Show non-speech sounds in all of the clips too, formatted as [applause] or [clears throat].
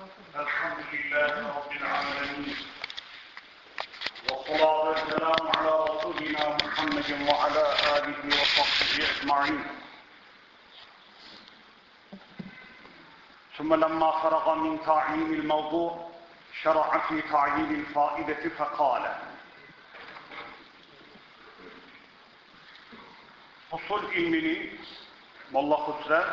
الحمد لله رب العالمين. والصلاة والسلام على رسولنا محمد وعلى آله وصحبه أجمعين. ثم لما فرغ من تعيين الموضوع شرع في تعيين الفائدة فقال usul ilminin Molla Husrev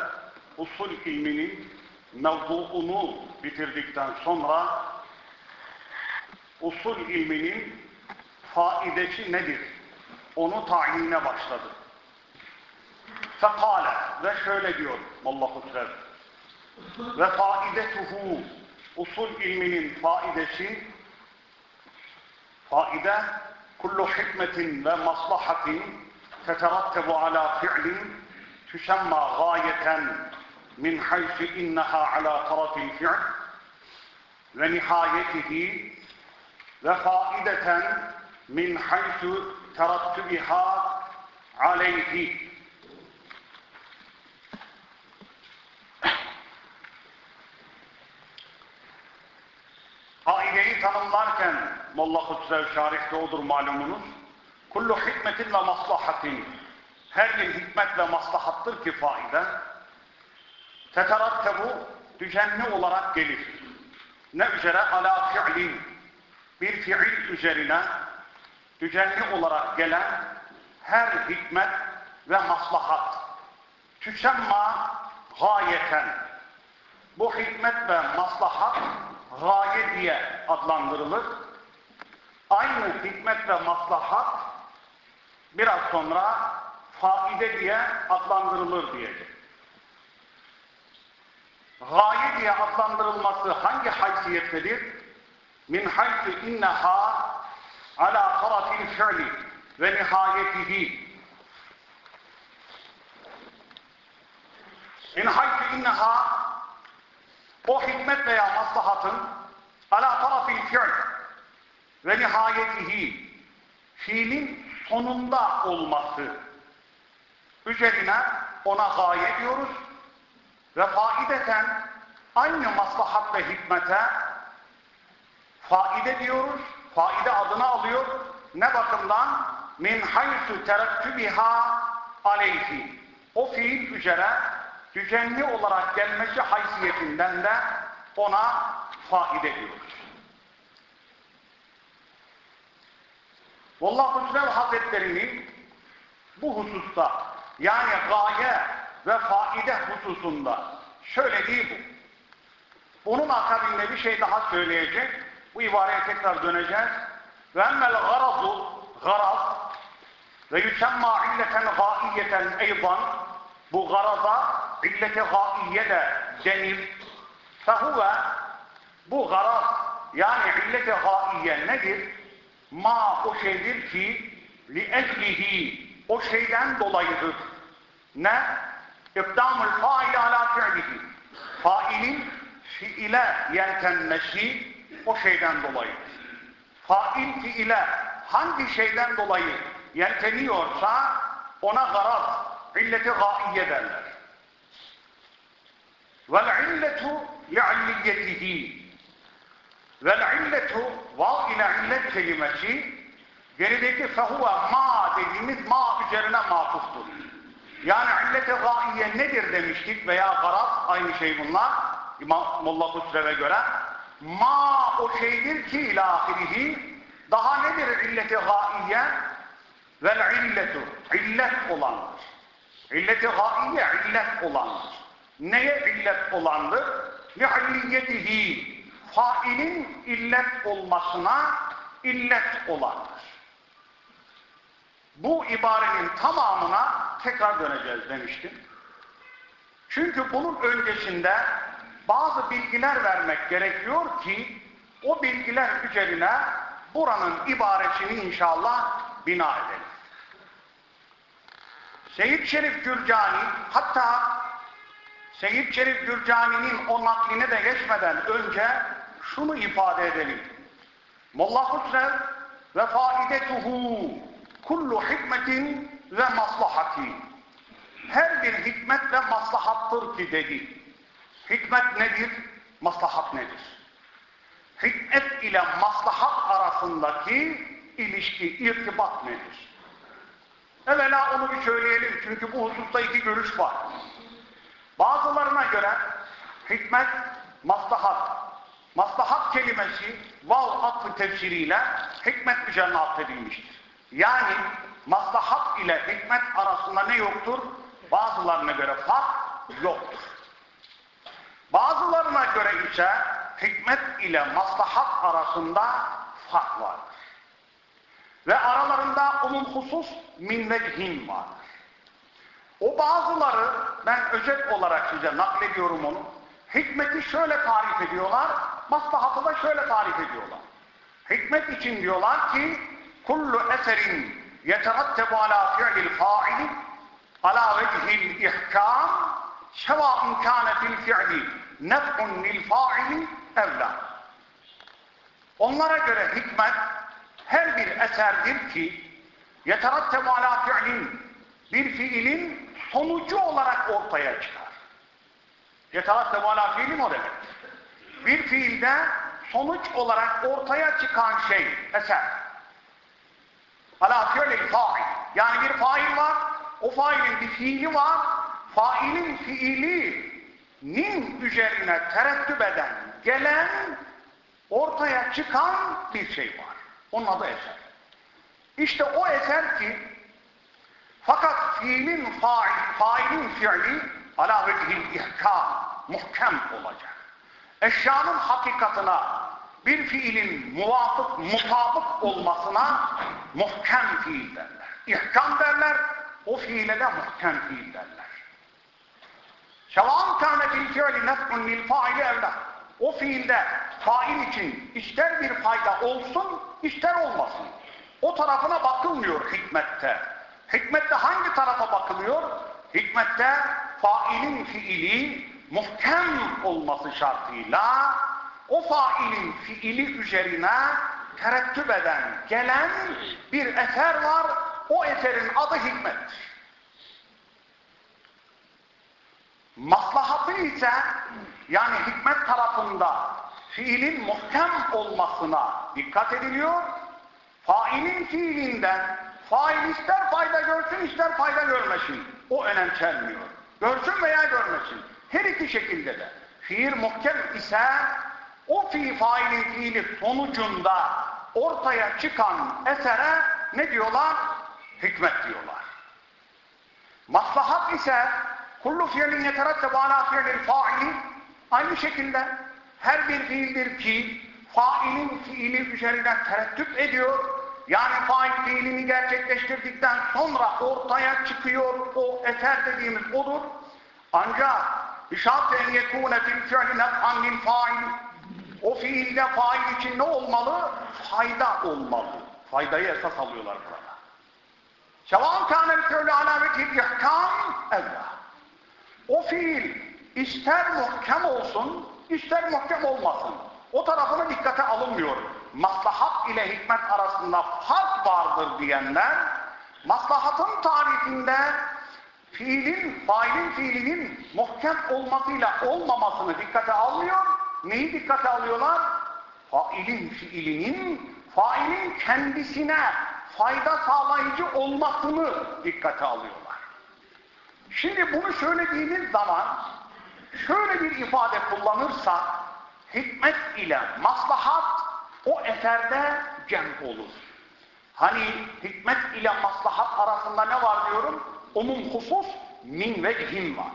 usul ilminin mevzuunu bitirdikten sonra usul ilminin faideci nedir? Onu tayinine başladı. Fekale ve şöyle diyor Allahu Teala. Ve faidetuhu usul ilminin faidesi faide kullu hikmetin ve maslahatin teterattebu ala fi'lin tüsemma gayeten min haysu inneha ala tarafil fi'l ve nihayetihi ve faideten min haysu terattubiha aleyhi Kaideyi tanımlarken Molla Kutsev Şarih'te odur malumunuz. Kullu hikmetin ve maslahatin her bir hikmet ve maslahattır ki faide Teterattabu düzenli olarak gelir. Ne üzere? Ala fi'lin. Bir fiil üzerine düzenli olarak gelen her hikmet ve maslahat. Tüsemma gayeten. Bu hikmet ve maslahat gaye diye adlandırılır. Aynı hikmet ve maslahat biraz sonra faide diye adlandırılır diyecek. Gaye diye adlandırılması hangi haysiyettedir? Min haythu inneha ala tarafil fi'li ve nihayetihi. Min haythu inneha o hikmet veya maslahatın ala tarafil fi'l ve nihayetihi fiilin sonunda olması üzerine ona gaye diyoruz ve faideten aynı maslahat ve hikmete faide diyoruz. Faide adını alıyor. Ne bakımdan? Min haysu terettübiha aleyhi. O fiil üzere düzenli olarak gelmesi haysiyetinden de ona faide diyoruz. Vallahu Teala Hazretleri'nin bu hususta yani gaye ve faide hususunda söylediği bu. Bunun akabinde bir şey daha söyleyecek. Bu ibareye tekrar döneceğiz. Ve emmel garazu garaz ve yusemma illeten gaiyeten eydan bu garaza illeti gaiye de denir. Fehuve bu garaz yani illeti gaiye nedir? Ma o şeydir ki li eclihi o şeyden dolayıdır. Ne? İbdamul faili ala fi'lihi. Failin fiile yeltenmesi o şeyden dolayıdır. Fail fiile hangi şeyden dolayı yelteniyorsa ona garaz, illeti gaiye derler. Vel illetu li'alliyetihi Vel illetu vav ile illet kelimesi gerideki fehuve ma dediğimiz ma üzerine matuftur. Yani illet-i gaiye nedir demiştik veya garaz aynı şey bunlar. İmam Molla Kusrev'e göre ma o şeydir ki ilahirihi daha nedir illet-i gaiye? Vel illetu illet olandır. İllet-i gaiye illet olandır. Neye illet olandır? Li'alliyetihi failin illet olmasına illet olandır. Bu ibarenin tamamına tekrar döneceğiz demiştim. Çünkü bunun öncesinde bazı bilgiler vermek gerekiyor ki o bilgiler üzerine buranın ibaresini inşallah bina edelim. Seyyid Şerif Gürcani hatta Seyyid Şerif Gürcani'nin o nakline de geçmeden önce şunu ifade edelim. Molla Husrev ve faidetuhu kullu hikmetin ve maslahati. Her bir hikmet ve maslahattır ki dedi. Hikmet nedir? maslahat nedir? Hikmet ile maslahat arasındaki ilişki, irtibat nedir? Evvela onu bir söyleyelim çünkü bu hususta iki görüş var. Bazılarına göre hikmet, maslahat. Maslahat kelimesi vav atfı tefsiriyle hikmet üzerine atfedilmiştir. Yani maslahat ile hikmet arasında ne yoktur? Bazılarına göre fark yoktur. Bazılarına göre ise hikmet ile maslahat arasında fark vardır. Ve aralarında umum husus min vecihin vardır. O bazıları ben özet olarak size naklediyorum onu. Hikmeti şöyle tarif ediyorlar, maslahatı da şöyle tarif ediyorlar. Hikmet için diyorlar ki kullu eserin yeterattabu ala fi'lil fa'ili ala vecihil ihkam sevâ'ın kâne fil fi'li nef'un lil fa'ili evlâ. Onlara göre hikmet her bir eserdir ki yeterattabu ala fi'lin bir fiilin sonucu olarak ortaya çıkar. Yeterattabu ala fiilin o demek. Bir fiilde sonuç olarak ortaya çıkan şey eser. Ala fi'lil fa'il. Yani bir fail var, o failin bir fiili var, failin fiilinin üzerine tereddüt eden, gelen, ortaya çıkan bir şey var. Onun adı eser. İşte o eser ki fakat fiilin fail, failin fiili ala vecihil ihkam, muhkem olacak. Eşyanın hakikatına bir fiilin muvafık, mutabık olmasına muhkem fiil derler. İhkam derler, o fiile de muhkem fiil derler. Şevan kânetil fiili nef'un lil faili evlâ. O fiilde fail için ister bir fayda olsun, ister olmasın. O tarafına bakılmıyor hikmette. Hikmette hangi tarafa bakılıyor? Hikmette failin fiili muhkem olması şartıyla o failin fiili üzerine terettüp eden, gelen bir eser var. O eserin adı hikmettir. Maslahatı ise yani hikmet tarafında fiilin muhkem olmasına dikkat ediliyor. Failin fiilinden fail ister fayda görsün ister fayda görmesin. O önemsenmiyor. Görsün veya görmesin. Her iki şekilde de. Fiil muhkem ise o fiil failin fiili sonucunda ortaya çıkan esere ne diyorlar? Hikmet diyorlar. Maslahat ise kullu fiilin yeterettebu ala fiilil faili aynı şekilde her bir fiildir ki failin fiili üzerine tereddüt ediyor. Yani fail fiilini gerçekleştirdikten sonra ortaya çıkıyor o eser dediğimiz odur. Ancak bişart en yekûne fil fi'li nef'an lil fail o fiilde fail için ne olmalı? Fayda olmalı. Faydayı esas alıyorlar burada. Şevan kânel fi'li alametil ihkâm evlâ. O fiil ister muhkem olsun, ister muhkem olmasın. O tarafına dikkate alınmıyor. Maslahat ile hikmet arasında fark vardır diyenler, maslahatın tarifinde fiilin, failin fiilinin muhkem olmasıyla olmamasını dikkate almıyor. Neyi dikkate alıyorlar? Failin fiilinin, failin kendisine fayda sağlayıcı olmasını dikkate alıyorlar. Şimdi bunu söylediğimiz zaman şöyle bir ifade kullanırsak hikmet ile maslahat o eserde cem olur. Hani hikmet ile maslahat arasında ne var diyorum? Umum husus min vecihim var.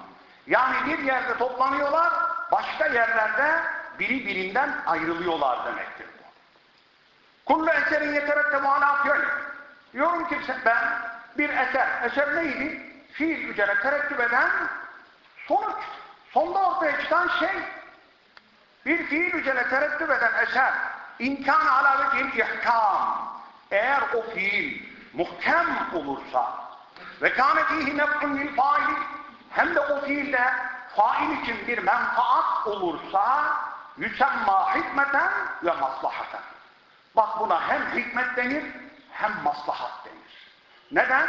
Yani bir yerde toplanıyorlar, başka yerlerde biri birinden ayrılıyorlar demektir bu. Kullu eserin yeterettebu ala fi'l. Diyorum ki ben bir eser, eser neydi? Fiil üzerine terettüp eden sonuç. Sonda ortaya çıkan şey bir fiil üzerine terettüp eden eser imkan ala vecihil ihkam eğer o fiil muhkem olursa ve kâne fîhî nef'un hem de o fiilde fail için bir menfaat olursa yüsemma hikmeten ve maslahaten. Bak buna hem hikmet denir hem maslahat denir. Neden?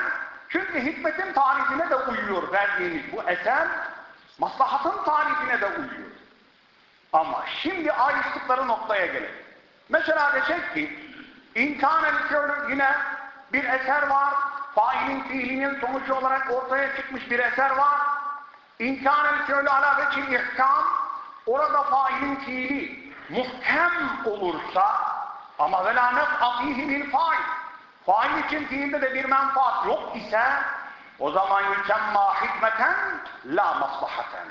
Çünkü hikmetin tarifine de uyuyor verdiğimiz bu eser, maslahatın tarifine de uyuyor. Ama şimdi ayrıştıkları noktaya gelelim. Mesela desek ki imkanen fiilü yine bir eser var. Failin fiilinin sonucu olarak ortaya çıkmış bir eser var. İmkanen fiilü ala vecil ihkam orada failin fiili muhkem olursa ama velâ nef'a fihi bil fail fail için fiilde de bir menfaat yok ise o zaman yüsemma hikmeten la maslahaten.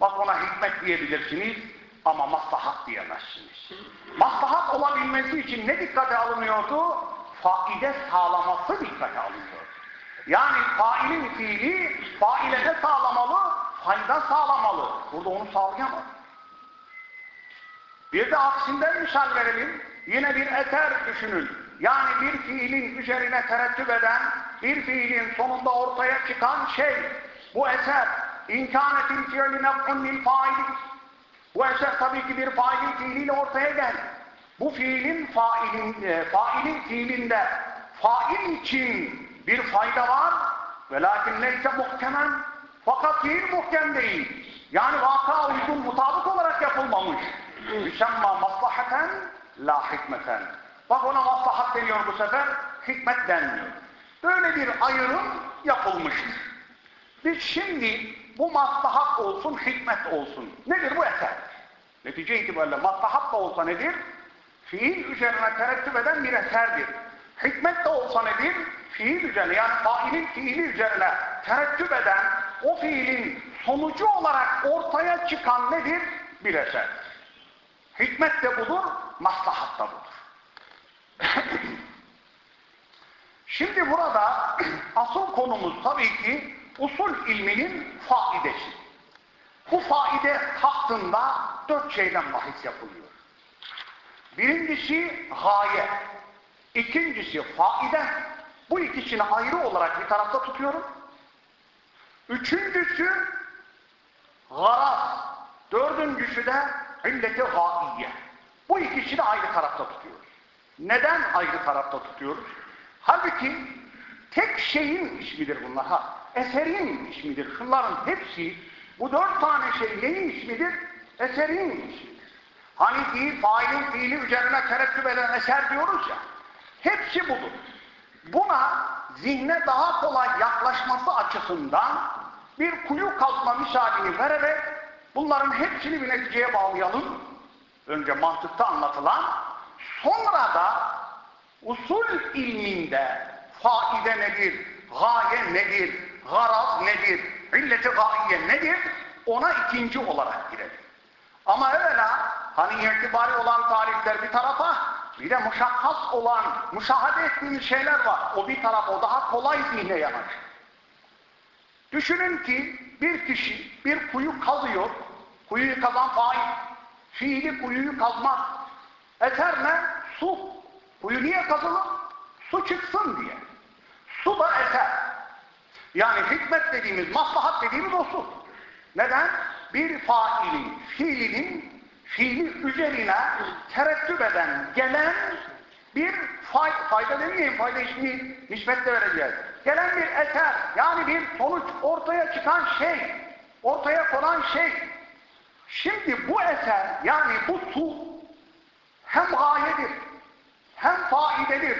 Bak ona hikmet diyebilirsiniz ama maslahat diyemezsiniz. Maslahat olabilmesi için ne dikkate alınıyordu? Faide sağlaması dikkate alınıyordu. Yani failin fiili faile ne sağlamalı? Fayda sağlamalı. Burada onu sağlayamaz. Bir de aksinden misal verelim. Yine bir eser düşünün. Yani bir fiilin üzerine terettüp eden, bir fiilin sonunda ortaya çıkan şey, bu eser, imkanetin fiili nef'un lil faili. Bu eser tabii ki bir failin fiiliyle ortaya geldi. Bu fiilin failin, e, failin fiilinde fail için bir fayda var ve lakin neyse muhkemen fakat fiil muhkem değil. Yani vaka uygun mutabık olarak yapılmamış. Müsemma maslahaten la hikmeten. Bak ona maslahat deniyor bu sefer, hikmet denmiyor. Böyle bir ayrım yapılmıştır. Biz şimdi bu maslahat olsun, hikmet olsun. Nedir bu eser? Netice itibariyle maslahat da olsa nedir? Fiil üzerine terettüp eden bir eserdir. Hikmet de olsa nedir? Fiil üzerine yani failin fiili üzerine terettüp eden o fiilin sonucu olarak ortaya çıkan nedir? Bir eserdir. Hikmet de budur, maslahat da budur. [clears throat] Şimdi burada [clears throat] asıl konumuz tabii ki usul ilminin faidesi. Bu faide hakkında dört şeyden bahis yapılıyor. Birincisi gaye, ikincisi faide. Bu ikisini ayrı olarak bir tarafta tutuyorum. Üçüncüsü garaz, dördüncüsü de illeti gaiye. Bu ikisini ayrı tarafta tutuyoruz. Neden ayrı tarafta tutuyoruz? Halbuki tek şeyin ismidir bunlar. Ha, eserin ismidir. Şunların hepsi bu dört tane şey neyin ismidir? Eserin ismidir. Hani fiil, failin fiili üzerine terettüp eden eser diyoruz ya. Hepsi budur. Buna zihne daha kolay yaklaşması açısından bir kuyu kazma misalini vererek bunların hepsini bir neticeye bağlayalım. Önce mantıkta anlatılan, sonra da usul ilminde faide nedir, gaye nedir, garaz nedir, illeti gaiye nedir, ona ikinci olarak girelim. Ama evvela hani itibari olan tarifler bir tarafa, bir de muşakkas olan, müşahede ettiğimiz şeyler var. O bir taraf, o daha kolay zihne yanaşır. Düşünün ki bir kişi bir kuyu kazıyor, kuyuyu kazan fail, fiili kuyuyu kazmak. Eser ne? Su. Kuyu niye kazılır? Su çıksın diye. Su da eser. Yani hikmet dediğimiz, maslahat dediğimiz o su. Neden? Bir failin, fiilinin fiili üzerine terettüp eden, gelen bir fayda, fayda demeyeyim, fayda ismi nispetle vereceğiz. Gelen bir eser, yani bir sonuç, ortaya çıkan şey, ortaya konan şey. Şimdi bu eser, yani bu su hem gayedir, hem faidedir,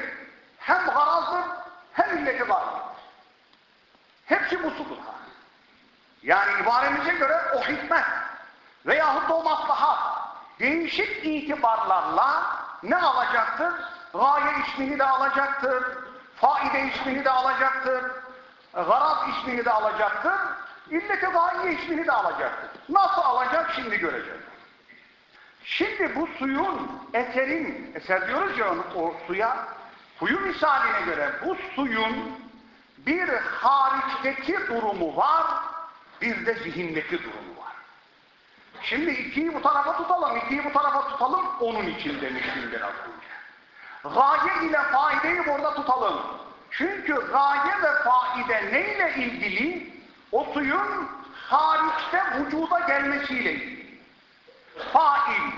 hem garazdır, hem illeti gayedir. Hepsi bu sudur. Yani ibaremize göre o hikmet veyahut da o maslahat değişik itibarlarla ne alacaktır? Gaye ismini de alacaktır, faide ismini de alacaktır, garaz ismini de alacaktır, illeti gaye ismini de alacaktır. Nasıl alacak şimdi göreceğiz. Şimdi bu suyun, eserin, eser diyoruz ya o suya, kuyu misaline göre bu suyun bir hariçteki durumu var, bir de zihindeki durumu var. Şimdi ikiyi bu tarafa tutalım, ikiyi bu tarafa tutalım, onun için demiştim biraz önce. Gaye ile faideyi burada tutalım. Çünkü gaye ve faide neyle ilgili? O suyun hariçte vücuda gelmesiyle ilgili. Fail,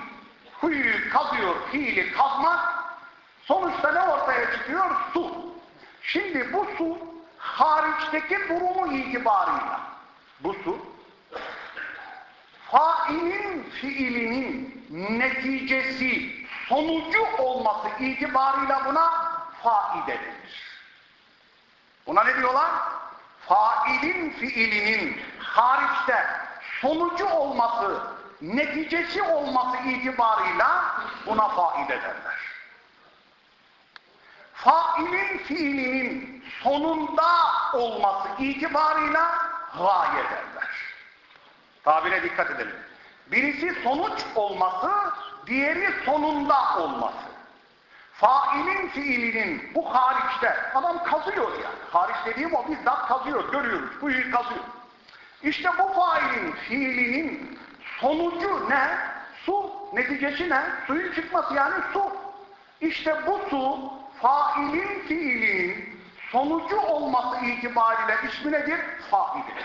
kuyuyu kazıyor, fiili kazmak, sonuçta ne ortaya çıkıyor? Su. Şimdi bu su hariçteki durumu itibarıyla bu su failin fiilinin neticesi, sonucu olması itibarıyla buna faide denir. Buna ne diyorlar? Failin fiilinin hariçte sonucu olması, neticesi olması itibarıyla buna faide derler. Failin fiilinin sonunda olması itibarıyla gaye derler. Tabire dikkat edelim. Birisi sonuç olması, diğeri sonunda olması. Failin fiilinin bu hariçte, adam kazıyor yani. Hariç dediğim o bizzat kazıyor, görüyoruz, kuyuyu kazıyor. İşte bu failin fiilinin sonucu ne? Su. Neticesi ne? Suyun çıkması yani su. İşte bu su failin fiilinin sonucu olması itibariyle ismi nedir? Faildir.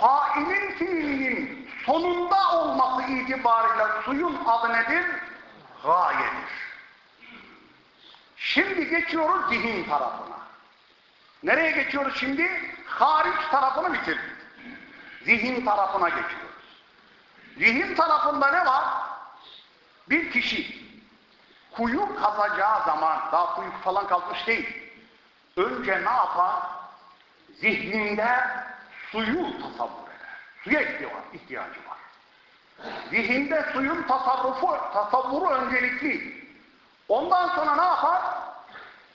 Failin fiilinin sonunda olması itibariyle suyun adı nedir? Gayedir. Şimdi geçiyoruz zihin tarafına. Nereye geçiyoruz şimdi? Hariç tarafını bitirdik. Zihin tarafına geçiyoruz. Zihin tarafında ne var? Bir kişi kuyu kazacağı zaman, daha kuyu falan kalkmış değil. Önce ne yapar? Zihninde suyu tasavvur eder. Suya ihtiyacı var. Zihinde suyun tasarrufu, tasavvuru öncelikli. Ondan sonra ne yapar?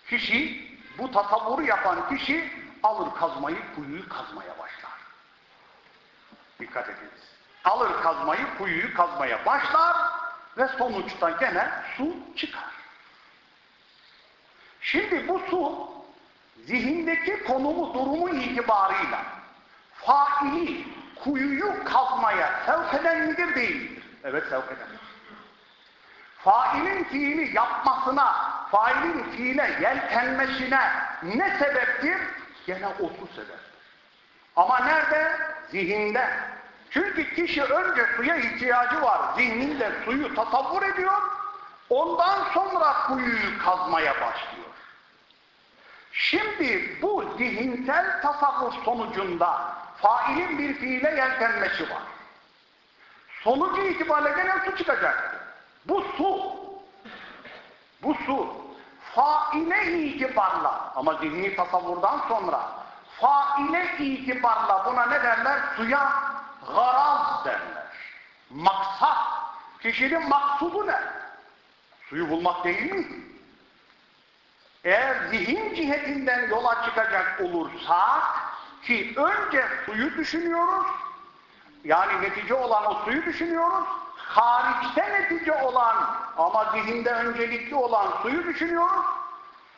Kişi, bu tasavvuru yapan kişi alır kazmayı, kuyuyu kazmaya başlar. Dikkat ediniz. Alır kazmayı, kuyuyu kazmaya başlar ve sonuçta gene su çıkar. Şimdi bu su zihindeki konumu, durumu itibarıyla faili kuyuyu kazmaya sevk eden midir değil? Evet sevk eden. Failin fiili yapmasına, failin fiile yeltenmesine ne sebeptir? Gene o su sebeptir. Ama nerede? Zihinde. Çünkü kişi önce suya ihtiyacı var. Zihninde suyu tasavvur ediyor. Ondan sonra kuyuyu kazmaya başlıyor. Şimdi bu zihinsel tasavvur sonucunda failin bir fiile yeltenmesi var. Sonucu itibariyle gene su çıkacak. Bu su, bu su faile itibarla ama zihni tasavvurdan sonra faile itibarla buna ne derler? Suya garaz derler. Maksat. Kişinin maksudu ne? Suyu bulmak değil mi? Eğer zihin cihetinden yola çıkacak olursak ki önce suyu düşünüyoruz yani netice olan o suyu düşünüyoruz hariçte netice olan ama zihinde öncelikli olan suyu düşünüyoruz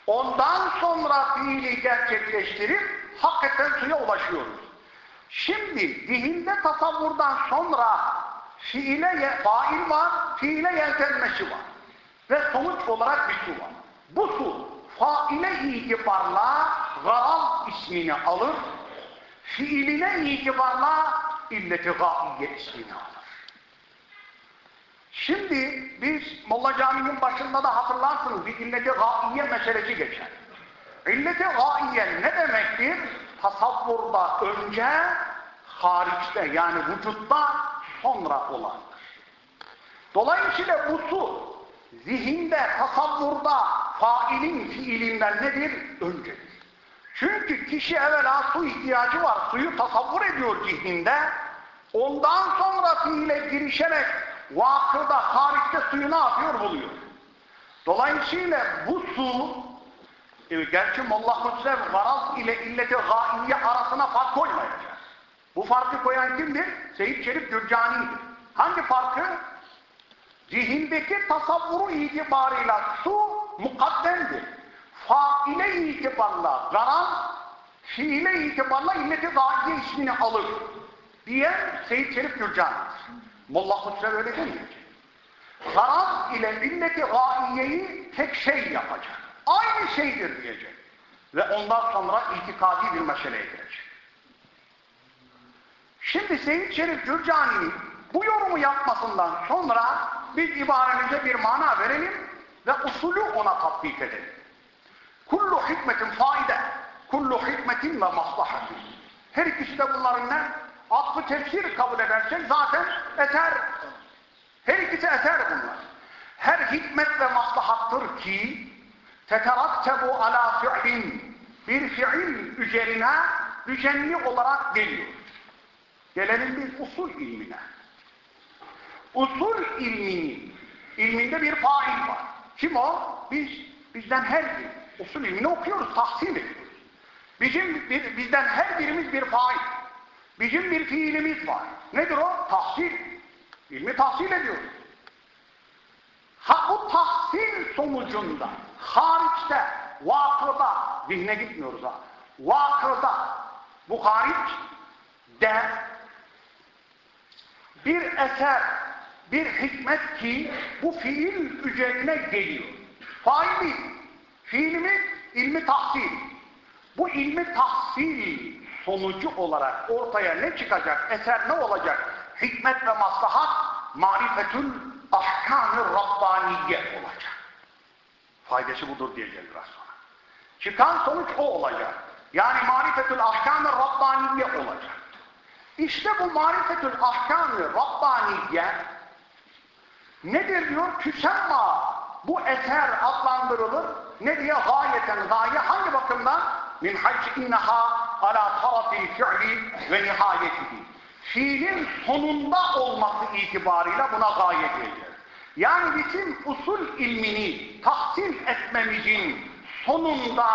ondan sonra fiili gerçekleştirip hakikaten suya ulaşıyoruz. Şimdi zihinde tasavvurdan sonra fiile fail var, fiile yeltenmesi var. Ve sonuç olarak bir su var. Bu su faile itibarla gaal ismini alır, fiiline itibarla illeti gaiye ismini alır. Şimdi biz Molla Camii'nin başında da hatırlarsınız bir illeti gaiye meselesi geçer. İlleti gaiye ne demektir? Tasavvurda önce, hariçte yani vücutta sonra olandır. Dolayısıyla bu su zihinde, tasavvurda failin fiilinden nedir? Öncedir. Çünkü kişi evvela su ihtiyacı var. Suyu tasavvur ediyor zihninde. Ondan sonra fiile girişerek vakıda, hariçte suyu ne yapıyor? Buluyor. Dolayısıyla bu su e, gerçi Molla Hüsrev varaz ile illeti gaiye arasına fark koymayacak. Bu farkı koyan kimdir? Seyyid Şerif Gürcani'dir. Hangi farkı? Zihindeki tasavvuru itibarıyla su mukaddemdir. Faile itibarla garan, fiile itibarla illeti gaiye ismini alır diye Seyyid Şerif Gürcani'dir. Molla Hüsrev öyle demiyor. Garan ile illeti gaiyeyi tek şey yapacak. Aynı şeydir diyecek. Ve ondan sonra itikadi bir meseleye girecek. Şimdi Seyyid Şerif Gürcani'nin bu yorumu yapmasından sonra biz ibaremize bir mana verelim ve usulü ona tatbik edelim. Kullu hikmetin faide, kullu hikmetin ve maslahatin. Her ikisi de bunların ne? atfı tefsir kabul edersek zaten eser. Her ikisi eser bunlar. Her hikmet ve maslahattır ki teterattebu ala fi'lin bir fiil üzerine düzenli olarak geliyor. Gelelim biz usul ilmine. Usul ilminin ilminde bir fail var. Kim o? Biz bizden her bir usul ilmini okuyoruz, tahsil ediyoruz. Bizim bir, bizden her birimiz bir fail. Bizim bir fiilimiz var. Nedir o? Tahsil. İlmi tahsil ediyoruz. Ha bu tahsil sonucunda hariçte, vakıda, zihne gitmiyoruz ha. Vakıda, bu hariç de bir eser, bir hikmet ki bu fiil üzerine geliyor. Fail değil. Fiilimiz ilmi tahsil. Bu ilmi tahsil sonucu olarak ortaya ne çıkacak? Eser ne olacak? Hikmet ve maslahat marifetül ahkam-ı Rabbaniye olacak. Faydası budur diyeceğiz biraz sonra. Çıkan sonuç o olacak. Yani marifetül ahkam-ı Rabbaniye olacak. İşte bu marifetül ahkam-ı Rabbaniye nedir diyor? Tüsemma. Bu eser adlandırılır. Ne diye? Gayeten gaye. Hangi bakımdan? Min hayç inneha ala tarafil fi'li ve nihayetihi. Fiilin sonunda olması itibarıyla buna gaye diyeceğiz. Yani bizim usul ilmini tahsil etmemizin sonunda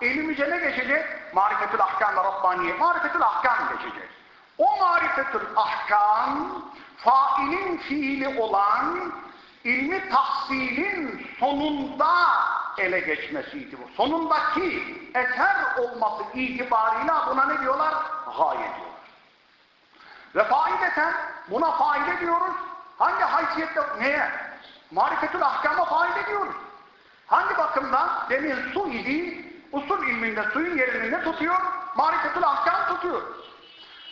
elimize ne geçecek? Marifetül ahkam ve Rabbaniye. Marifetül ahkam geçecek. O marifetül ahkam failin fiili olan ilmi tahsilin sonunda ele geçmesiydi bu. Sonundaki eser olması itibarıyla buna ne diyorlar? Gaye diyorlar. Ve faideten buna faide diyoruz. Hangi haysiyette, neye? Marifetül ahkama faide diyoruz. Hangi bakımdan? Demin su idi, usul ilminde suyun yerini ne tutuyor? Marifetül ahkam tutuyor.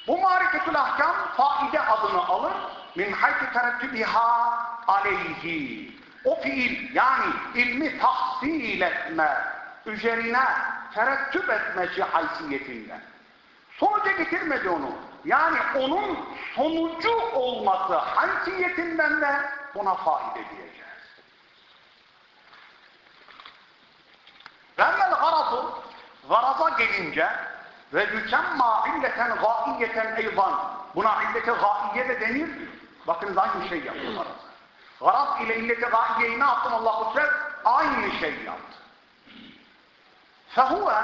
Bu marifetül ahkam faide adını alır. Min haytü terettübiha aleyhi. O fiil yani ilmi tahsil etme üzerine terettüp etmesi haysiyetinden. Sonuca getirmedi onu. Yani onun sonucu olması haysiyetinden de buna faide diyeceğiz. Vemmel garazı, garaza gelince ve yüsemma illeten gaiyeten eyvan. Buna illete gaiye de denir. Bakın aynı şey yaptı garaz. İle illete gaiyeyi ne yaptım Allah-u Teala? Aynı şey yaptı. Fehuve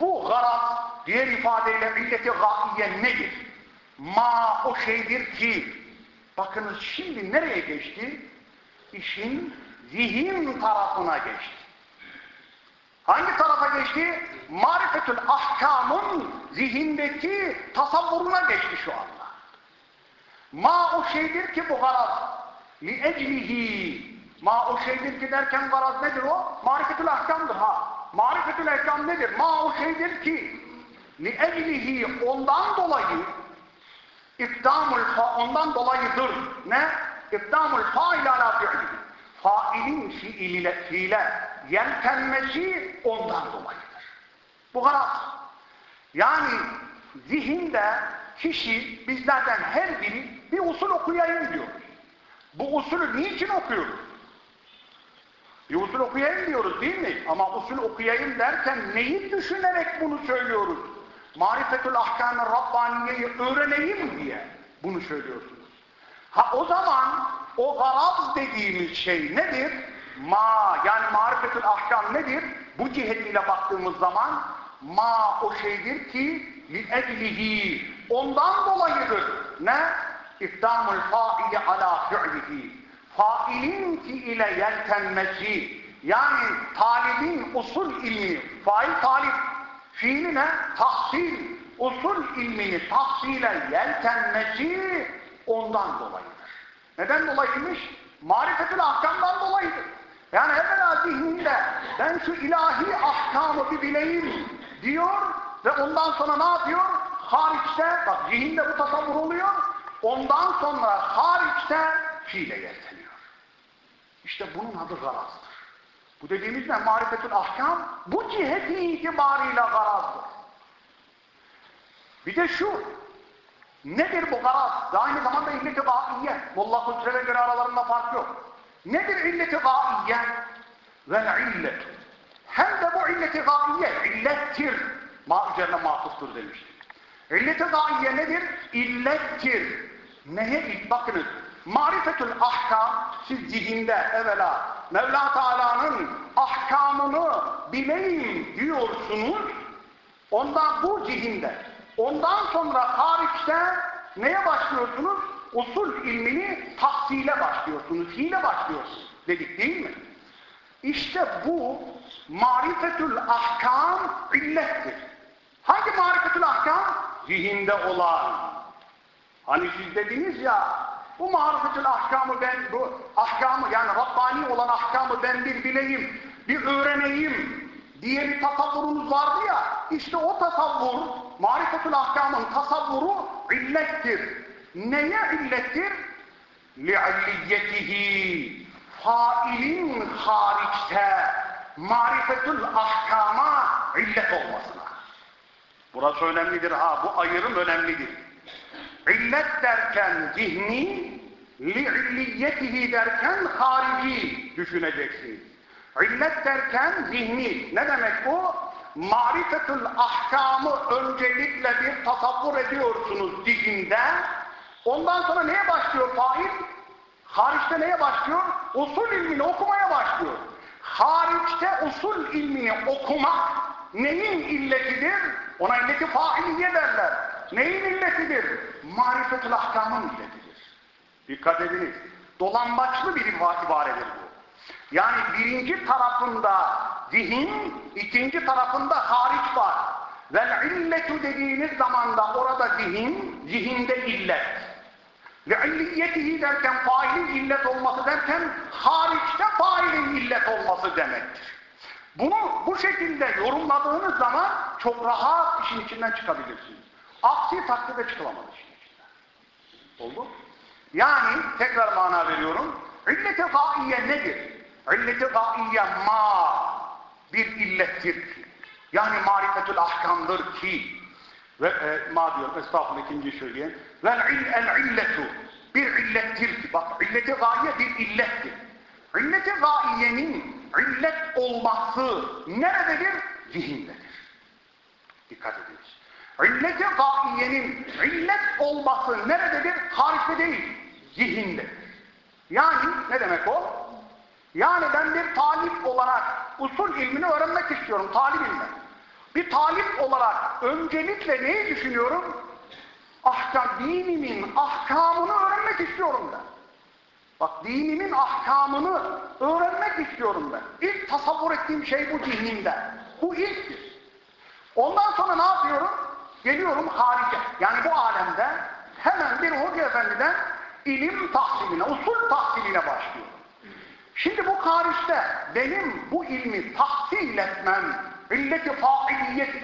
bu garaz diğer ifadeyle illeti gaiye nedir? Ma o şeydir ki bakınız şimdi nereye geçti? İşin zihin tarafına geçti. Hangi tarafa geçti? Marifetül ahkamın zihindeki tasavvuruna geçti şu anda. Ma o şeydir ki bu garaz. Eclihi. Ma o şeydir ki derken garaz nedir o? Marifetül ahkamdır ha. Marifetül ahkam nedir? Ma o şeydir ki eclihi ondan dolayı İkdamul fa ondan dolayıdır. Ne? İkdamul fail ala fi'li. Failin fiile, fiile yeltenmesi ondan dolayıdır. Bu kadar. Yani zihinde kişi bizlerden her biri bir usul okuyayım diyor. Bu usulü niçin okuyoruz? Bir usul okuyayım diyoruz değil mi? Ama usul okuyayım derken neyi düşünerek bunu söylüyoruz? Marifetül ahkam-ı Rabbaniye'yi öğreneyim diye bunu söylüyorsunuz. Ha o zaman o garaz dediğimiz şey nedir? Ma yani marifetül ahkam nedir? Bu cihetiyle baktığımız zaman ma o şeydir ki li eclihi ondan dolayıdır. Ne? İkdamul faili ala fi'lihi. Failin fiile yeltenmesi yani talibin usul ilmi, fail talip fiiline tahsil, usul ilmini tahsile yeltenmesi ondan dolayıdır. Neden dolayıymış? Marifetül ahkamdan dolayıdır. Yani evvela zihninde ben şu ilahi ahkamı bir bileyim diyor ve ondan sonra ne yapıyor? Hariçte, bak zihinde bu tasavvur oluyor, ondan sonra hariçte fiile yelteniyor. İşte bunun adı garazdır. Bu dediğimiz ne? Marifetül ahkam bu ciheti itibarıyla garazdır. Bir de şu, Nedir bu garaz? Aynı zamanda illeti gaiye. Molla Kudret'e göre aralarında fark yok. Nedir illeti gaiye? Vel illet. Hem de bu illeti gaiye, illettir. Ma üzerine matuftur demiştik. İlleti gaiye nedir? İllettir. Neye? Bakınız. Marifetül ahkam siz zihinde evvela Mevla Teala'nın ahkamını bileyim diyorsunuz. Ondan bu zihinde. Ondan sonra hariçte neye başlıyorsunuz? Usul ilmini tahsile başlıyorsunuz. Hile başlıyorsunuz. Dedik değil mi? İşte bu marifetül ahkam illettir. Hangi marifetül ahkam? Zihinde olan. Hani siz dediniz ya bu marifetül ahkamı ben, bu ahkamı yani Rabbani olan ahkamı ben bir bileyim, bir öğreneyim diye bir tasavvurunuz vardı ya, işte o tasavvur, marifetül ahkamın tasavvuru illettir. Neye illettir? لِعَلِّيَّتِهِ Failin hariçte marifetül ahkama illet olmasına. Burası önemlidir ha, bu ayrım önemlidir. İllet derken zihni, li'illiyetihi derken harici düşüneceksiniz. İllet derken zihni. Ne demek bu? Marifetül ahkamı öncelikle bir tasavvur ediyorsunuz zihinde. Ondan sonra neye başlıyor fail? Hariçte neye başlıyor? Usul ilmini okumaya başlıyor. Hariçte usul ilmini okumak neyin illetidir? Ona illeti failiye derler. Neyin illetidir? Marifetül ahkamın illetidir. Dikkat ediniz. Dolambaçlı bir ibaredir bu. Yani birinci tarafında zihin, ikinci tarafında hariç var. Vel illetu dediğiniz zaman da orada zihin, zihinde illet. Ve illiyetihi derken failin illet olması derken hariçte failin illet olması demektir. Bunu bu şekilde yorumladığınız zaman çok rahat işin içinden çıkabilirsiniz. Aksi takdirde çıkılamaz işin içinden. Oldu? Yani tekrar mana veriyorum. İlleti gaiye nedir? İlleti gaiye ma bir illettir ki. Yani marifetül ahkamdır ki ve e, ma diyorum estağfurullah ikinci söyleyen vel il, el illetu bir illettir ki bak illeti gaiye bir illettir. İlleti gaiyenin illet olması nerededir? Zihindedir. Dikkat ediniz. İlleti gaiyenin illet olması nerededir? Hariçte değil, zihindedir. Yani ne demek o? Yani ben bir talip olarak usul ilmini öğrenmek istiyorum, talibim ben. Bir talip olarak öncelikle neyi düşünüyorum? Ahkam, dinimin ahkamını öğrenmek istiyorum ben. Bak dinimin ahkamını öğrenmek istiyorum ben. İlk tasavvur ettiğim şey bu zihnimde. Bu ilktir. Ondan sonra ne yapıyorum? Geliyorum harice. Yani bu alemde hemen bir hoca efendiden ilim tahsiline, usul tahsiline başlıyorum. Şimdi bu hariçte benim bu ilmi tahsil etmem, illeti failiyet.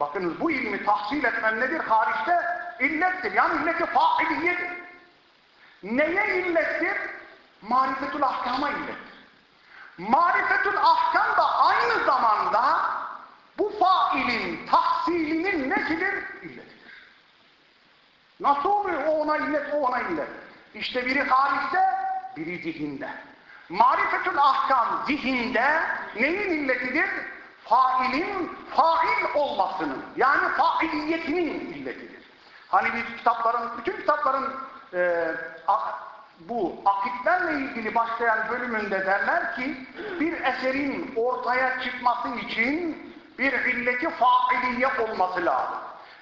Bakınız bu ilmi tahsil etmem nedir? Hariçte illettir. Yani illeti failiyet. Neye illettir? Marifetül ahkama illettir. Marifetül ahkam da aynı zamanda bu failin tahsilinin nesidir? İlletidir. Nasıl oluyor? O ona illet, o ona illet. İşte biri hariçte, biri zihinde. Marifetül ahkam zihinde neyin illetidir? Failin fail olmasının, yani failiyetinin illetidir. Hani biz kitapların, bütün kitapların e, bu akitlerle ilgili başlayan bölümünde derler ki bir eserin ortaya çıkması için bir illeti failiye olması lazım.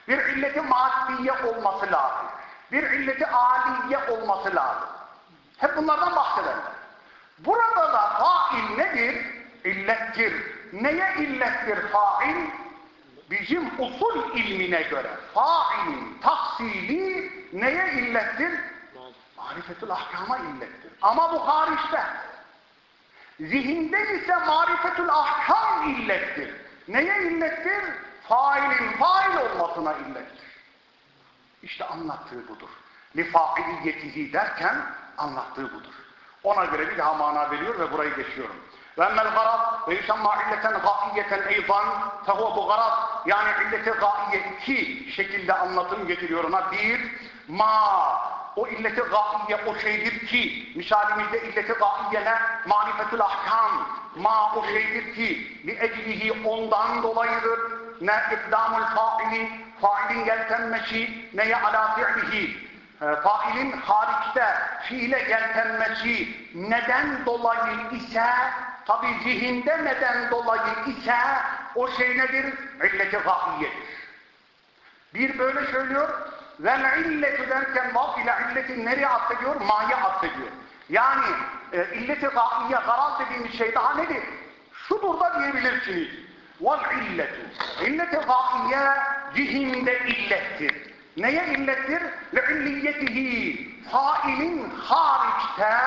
Bir illeti maddiye olması lazım. Bir illeti aliye olması lazım. Hep bunlardan bahsederler. Burada da fail nedir? İllettir. Neye illettir fail? Bizim usul ilmine göre failin tahsili neye illettir? Marifetül ahkama illettir. Ama bu hariçte. Zihinde ise marifetül ahkam illettir. Neye illettir? Failin fail olmasına illettir. İşte anlattığı budur. Lifailiyetihi derken anlattığı budur. Ona göre bir daha mana veriyor ve burayı geçiyorum. Garad ve yusamma illeten gaiyeten eydan fehuve bu garad yani illeti gaiye iki şekilde anlatım getiriyor ona. Bir, ma o illeti gaiye o şeydir ki misalimizde illeti gaiye ne? Marifetül ahkam ma o şeydir ki li eclihi ondan dolayıdır ne ikdamul faili failin yeltenmesi neye ala fi'lihi e, failin hariçte fiile geltenmesi neden dolayı ise tabi zihinde neden dolayı ise o şey nedir? İlleti gaiyedir. Bir böyle söylüyor vel illetü derken vav ile illeti nereye atfediyor? Ma'ya atfediyor. Yani e, illeti gaiye garaz dediğimiz şey daha nedir? Şudur da diyebilirsiniz. Vel illetü. İlleti gaiye zihinde illettir. Neye illettir? Le'illiyetihi failin hariçte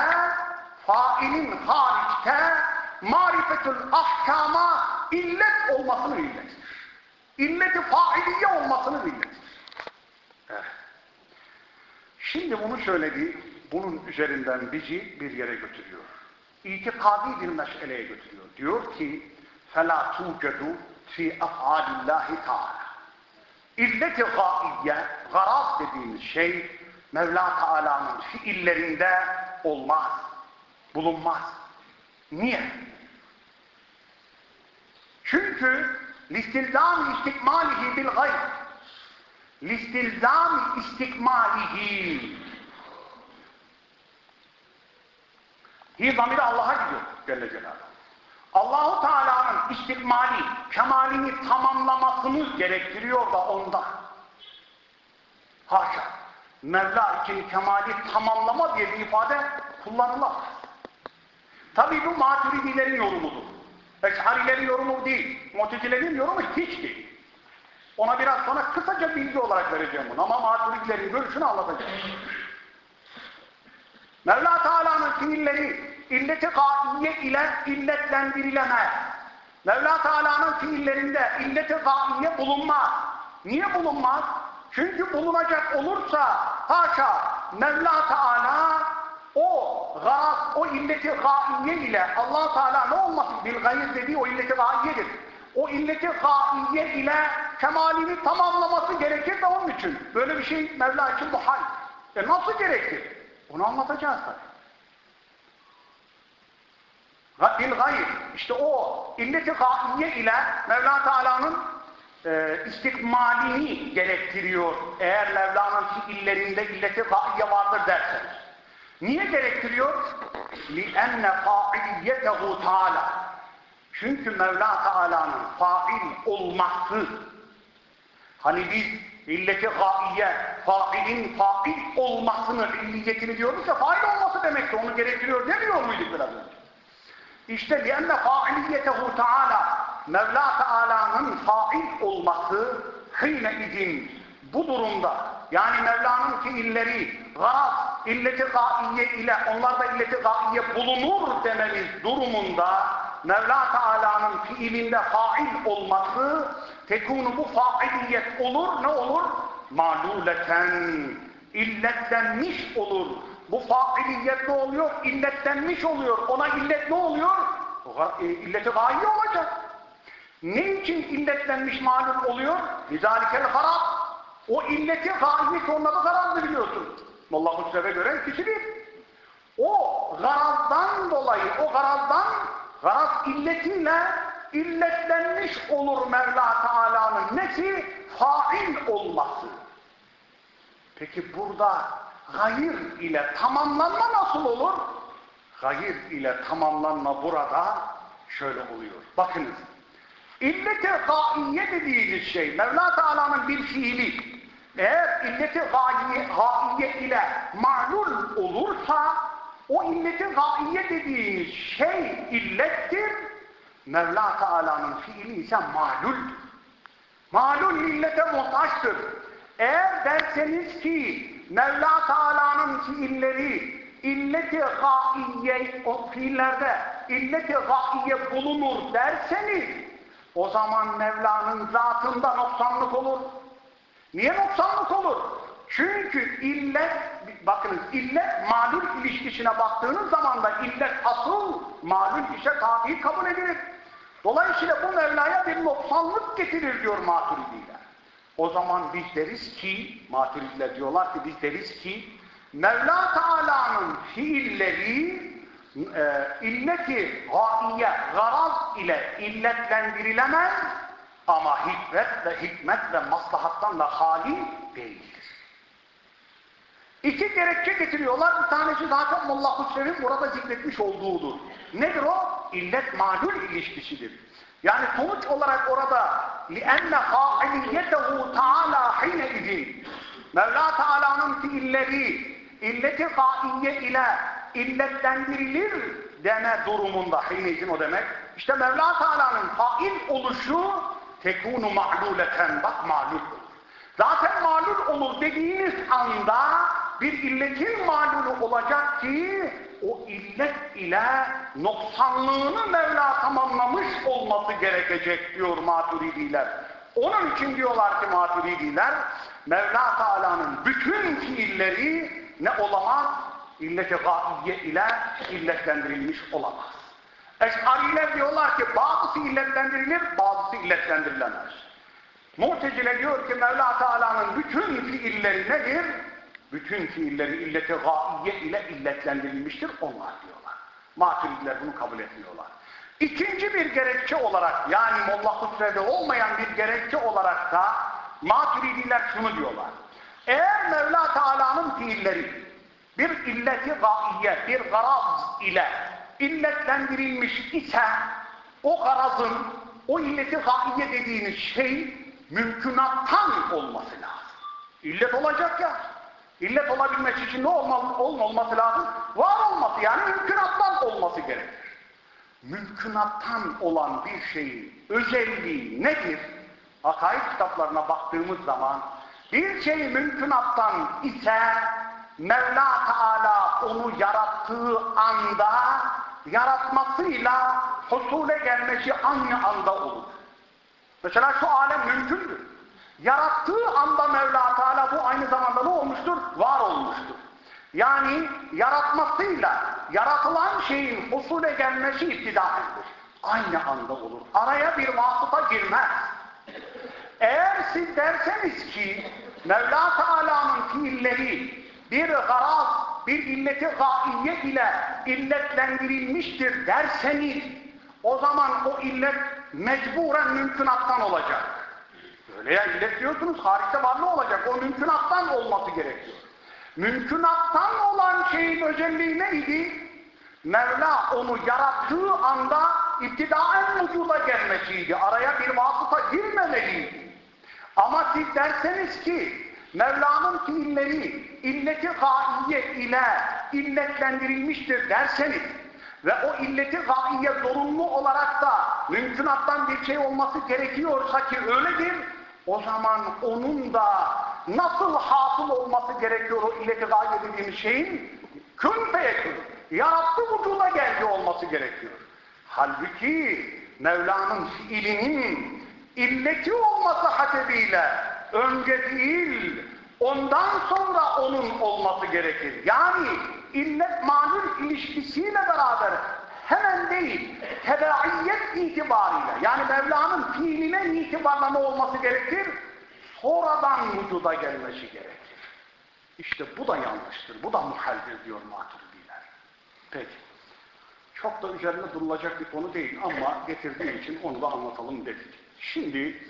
failin hariçte marifetül ahkama illet olmasını illettir. İlleti failiye olmasını illettir. Evet. Şimdi bunu söyledi, bunun üzerinden bizi bir yere götürüyor. İtikadi bir meseleye götürüyor. Diyor ki فَلَا تُوْجَدُ فِي أَفْعَالِ اللّٰهِ تَعَالَى İlleti gaiye, garaz dediğimiz şey Mevla Teala'nın fiillerinde olmaz, bulunmaz. Niye? Çünkü listilzam istikmalihi bil gayr listilzam istikmalihi hi zamiri Allah'a gidiyor Celle Celaluhu. Allahu Teala'nın istikmali, kemalini tamamlamasını gerektiriyor da ondan. Haşa. Mevla için kemali tamamlama diye bir ifade kullanılamaz. Tabi bu maturidilerin yorumudur. Eşharilerin yorumu değil. Mutezilerin yorumu hiç değil. Ona biraz sonra kısaca bilgi olarak vereceğim bunu. Ama maturidilerin görüşünü anlatacağım. Mevla Teala'nın fiilleri illeti gaiye ile illetlendirilemez. Mevla Teala'nın fiillerinde illeti gaiye bulunmaz. Niye bulunmaz? Çünkü bulunacak olursa haşa Mevla Teala o gaz, o illeti gaiye ile allah Teala ne olması? Bil gayr dediği o illeti gaiyedir. O illeti gaiye ile kemalini tamamlaması gerekir de onun için. Böyle bir şey Mevla için bu hal. E nasıl gerekir? Onu anlatacağız tabii. Bil gayr. İşte o illeti gaiye ile Mevla Teala'nın e, istikmalini gerektiriyor. Eğer Mevla'nın fiillerinde illeti gaiye vardır derseniz. Niye gerektiriyor? لِأَنَّ فَاِلِيَّتَهُ Teala. Çünkü Mevla Teala'nın fail olması hani biz illeti gaiye, failin fail olmasını, illiyetini diyoruz ya fail olması demek ki onu gerektiriyor demiyor muyduk biraz önce? İşte لِأَنَّ فَاِلِيَّتَهُ Teala Mevla Teala'nın fail olması hıyne izin bu durumda yani Mevla'nın fiilleri garaz, illeti gaiye ile onlarda illeti gaiye bulunur dememiz durumunda Mevla Teala'nın fiilinde fail olması tekunu bu failiyet olur ne olur? Maluleten illetlenmiş olur. Bu failiyet ne oluyor? İlletlenmiş oluyor. Ona illet ne oluyor? E, illeti gaiye olacak. Ne için illetlenmiş malum oluyor? Lizalikel harap. O illeti gaiye sonunda garazdı biliyorsun. Allah Hüsrev'e göre kişidir. O garazdan dolayı, o garazdan garaz illetiyle illetlenmiş olur Mevla Teala'nın nesi? Fail olması. Peki burada gayr ile tamamlanma nasıl olur? Gayr ile tamamlanma burada şöyle oluyor. Bakınız. İlleti gaiye dediğimiz şey Mevla Teala'nın bir fiili eğer illeti gaiye, gaiye ile ma'lul olursa o illeti gaiye dediğimiz şey illettir. Mevla Teala'nın fiili ise ma'luldür. Malul illete muhtaçtır. Eğer derseniz ki Mevla Teala'nın fiilleri illeti gaiye o fiillerde illeti gaiye bulunur derseniz o zaman Mevla'nın zatında noksanlık olur. Niye noksanlık olur? Çünkü illet, bakınız illet malul ilişkisine baktığınız zaman da illet asıl malul işe tabi kabul edilir. Dolayısıyla bu Mevla'ya bir noksanlık getirir diyor maturidiler. O zaman biz deriz ki, maturidiler diyorlar ki biz deriz ki Mevla Teala'nın fiilleri e, illeti gaiye, garaz ile illetlendirilemez ama hikmet ve hikmet ve maslahattan da hali değildir. İki gerekçe getiriyorlar. Bir tanesi zaten Molla Hüsrev'in burada zikretmiş olduğudur. Nedir o? İllet malul ilişkisidir. Yani sonuç olarak orada لِأَنَّ قَائِلِيَّتَهُ تَعَالَى حِينَ اِذٍ Mevla Teala'nın fiilleri illeti kaiye ile illetlendirilir deme durumunda hineyizin o demek. İşte Mevla Teala'nın fail oluşu tekunu ma'luleten bak mağlul olur. Zaten mağlul olur dediğiniz anda bir illetin mağlulu olacak ki o illet ile noksanlığını Mevla tamamlamış olması gerekecek diyor maturidiler. Onun için diyorlar ki maturidiler Mevla Teala'nın bütün fiilleri ne olamaz? İlleti gaiye ile illetlendirilmiş olamaz. Eş'ariler diyorlar ki bazısı illetlendirilir, bazısı illetlendirilemez. Mu'tezile diyor ki Mevla Teala'nın bütün fiilleri nedir? Bütün fiilleri illeti gaiye ile illetlendirilmiştir. Onlar diyorlar. Maturidiler bunu kabul etmiyorlar. İkinci bir gerekçe olarak yani Molla Hüsrev'de olmayan bir gerekçe olarak da Maturidiler şunu diyorlar. Eğer Mevla Teala'nın fiilleri bir illeti gaiye, bir garaz ile illetlendirilmiş ise o garazın, o illeti gaiye dediğiniz şey mümkünattan olması lazım. İllet olacak ya. İllet olabilmesi için ne olmalı, olmaması lazım? Var olması yani mümkünattan olması gerekir. Mümkünattan olan bir şeyin özelliği nedir? Akaid kitaplarına baktığımız zaman bir şey mümkünattan ise Mevla Teala onu yarattığı anda yaratmasıyla husule gelmesi aynı anda olur. Mesela şu alem mümkündür. Yarattığı anda Mevla Teala bu aynı zamanda ne olmuştur? Var olmuştur. Yani yaratmasıyla yaratılan şeyin husule gelmesi iptidaendir. Aynı anda olur. Araya bir vasıta girmez. Eğer siz derseniz ki Mevla Teala'nın fiilleri bir garaz, bir illeti gaiye ile illetlendirilmiştir derseniz o zaman o illet mecburen mümkünattan olacak. Öyle ya illet diyorsunuz, hariste var ne olacak? O mümkünattan olması gerekiyor. Mümkünattan olan şeyin özelliği neydi? Mevla onu yarattığı anda iptidaen vücuda gelmesiydi. Araya bir vasıta girmemeliydi. Ama siz derseniz ki Mevla'nın fiilleri illeti gaiye ile illetlendirilmiştir derseniz ve o illeti gaiye zorunlu olarak da mümkünattan bir şey olması gerekiyorsa ki öyledir, o zaman onun da nasıl hasıl olması gerekiyor o illeti gaiye dediğimiz şeyin? Kün feyekün, yarattı vücuda geldi olması gerekiyor. Halbuki Mevla'nın fiilinin illeti olması hasebiyle önce değil, ondan sonra onun olması gerekir. Yani illet malul ilişkisiyle beraber hemen değil, tebaiyet itibariyle, yani Mevla'nın fiiline itibarla ne olması gerekir? Sonradan vücuda gelmesi gerekir. İşte bu da yanlıştır, bu da muhaldir diyor maturidiler. Peki. Çok da üzerine durulacak bir konu değil ama getirdiği için onu da anlatalım dedik. Şimdi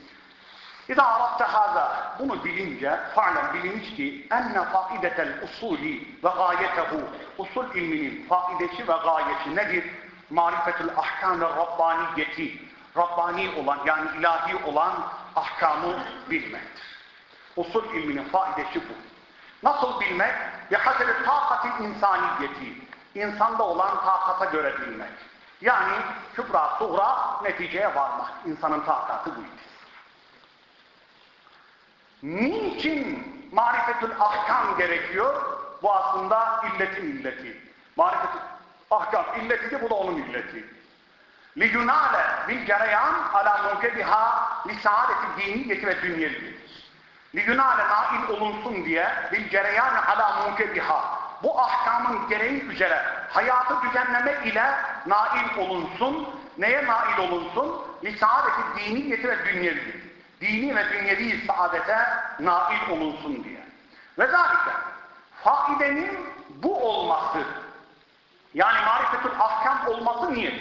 İza arabte haza, bunu bilince, fa'len biliniz ki enne faidetel usuli ve gayetehu, usul ilminin faidesi ve gayesi nedir? Marifetül ahkam ve rabbaniyeti, Rabbani olan yani ilahi olan ahkamı bilmektir. Usul ilminin faidesi bu. Nasıl bilmek? Ve haseli takati insaniyeti, insanda olan takata göre bilmek. Yani kübra, suğra neticeye varmak. İnsanın takatı buydu. Niçin marifetül ahkam gerekiyor? Bu aslında illetin illeti. Marifetül ahkam illeti de bu da onun illeti. لِيُنَالَ بِالْجَرَيَانِ عَلَى مُوْجَبِهَا لِسَعَادَةِ الدِّينِيَّةِ ve dünyeli. liyunale nail olunsun diye bil cereyani ala mukebiha bu ahkamın gereği üzere hayatı düzenleme ile nail olunsun. Neye nail olunsun? Lisaadeti diniyeti ve dünyevi. Dini ve dünyevi saadete nail olunsun diye. Ve zalike faidenin bu olması yani marifetül ahkam olması niye?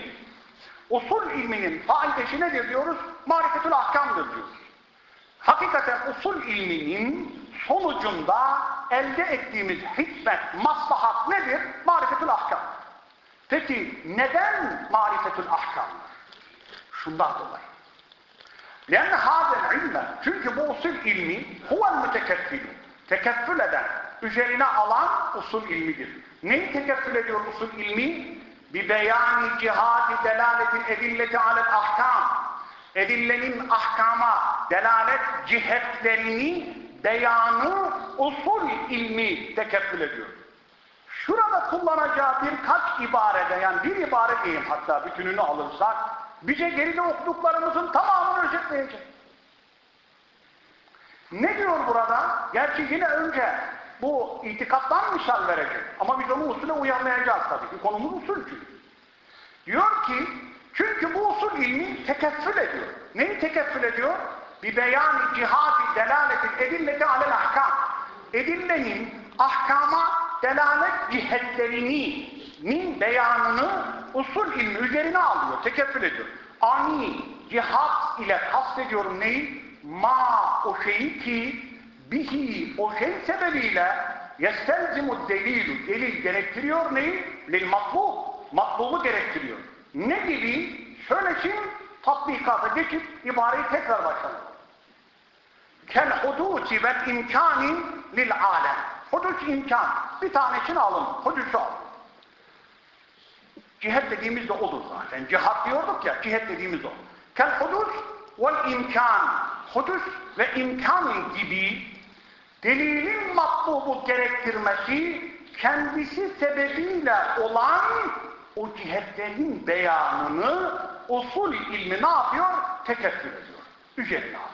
Usul ilminin faidesi nedir diyoruz? Marifetül ahkamdır diyoruz. Hakikaten usul ilminin sonucunda elde ettiğimiz hikmet, maslahat nedir? Marifetül ahkam. Peki neden marifetül ahkamdır? Şundan dolayı. لأن هذا العلم çünkü bu usul ilmi huvel mütekeffil tekeffül eden, üzerine alan usul ilmidir. Neyi tekeffül ediyor usul ilmi? Bi beyani cihadi delaletin edilleti alel ahkam. Edillenin ahkama delalet cihetlerini beyanı usul ilmi tekeffül ediyor. Şurada kullanacağı birkaç ibarede yani bir ibare diyeyim hatta bütününü alırsak bize geride okuduklarımızın tamamını özetleyecek. Ne diyor burada? Gerçi yine önce bu itikattan misal verecek. Ama biz onu usule uyarlayacağız tabii ki. Konumuz usul çünkü. Diyor ki çünkü bu usul ilmi tekeffül ediyor. Neyi tekeffül ediyor? Bir beyan cihadi delaletin edilleti alel ahkam. Edillenin ahkama delalet cihetlerini min beyanını usul ilmi üzerine alıyor, tekeffül ediyor. Ani cihat ile kastediyorum neyi? Ma o şeyi ki bihi o şey sebebiyle yestelzimu delilu delil gerektiriyor neyi? Lil matlub matlubu gerektiriyor. Ne gibi? Şöyle şimdi tatbikata geçip ibareyi tekrar başlayalım. Kel hudusi vel imkani lil alem. Hudus imkan. Bir tanesini alın. Hudusu alın. Cihet dediğimiz de odur zaten. Cihat diyorduk ya, cihet dediğimiz o. Kel hudus vel imkan. Hudus ve imkan gibi delilin matlubu gerektirmesi kendisi sebebiyle olan o cihetlerin beyanını usul ilmi ne yapıyor? Tekeffür ediyor. Üzerine alıyor.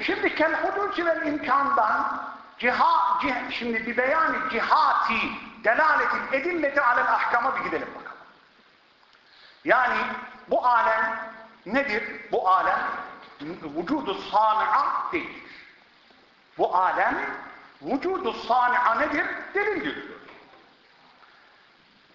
Şimdi kel hudusi vel imkandan ciha, cih, şimdi bir beyanı cihati delaletin edilleti alel ahkama bir gidelim bakalım. Yani bu alem nedir? Bu alem vücudu sani'a değildir. Bu alem vücudu sani'a nedir? Delildir diyor.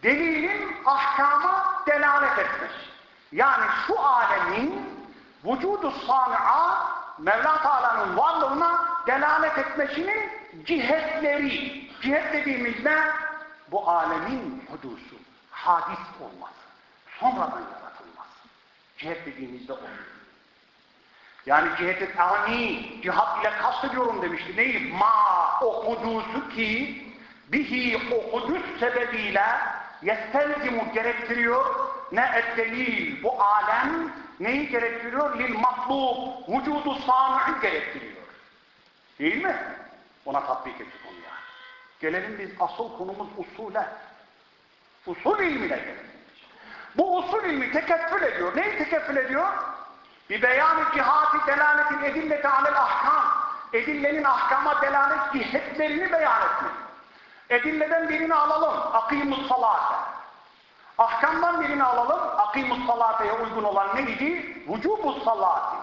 Delilin ahkama delalet etmesi. Yani şu alemin vücudu sani'a Mevla Teala'nın varlığına delalet etmesinin cihetleri. Cihet dediğimiz ne? Bu alemin hudusu, hadis olması, sonradan yaratılması. Cihet dediğimizde o. Yani cihet-i ani, cihat ile kastediyorum demişti. Neyi? Ma, o hudusu ki, bihi o hudus sebebiyle yestelzimu gerektiriyor, ne etdelil, bu alem neyi gerektiriyor? Lil matlub, vücudu sami'i gerektiriyor. Değil mi? Ona tatbik ettik. Gelelim biz asıl konumuz usule. Usul ilmine gelelim. Bu usul ilmi tekeffül ediyor. Neyi tekeffül ediyor? Bir beyan-ı cihati delaletin edilleti alel ahkam. Edillenin ahkama delalet cihetlerini beyan etmek. Edilleden birini alalım. Akimus salate. Ahkamdan birini alalım. Akimus salateye uygun olan neydi? Vücubus salati.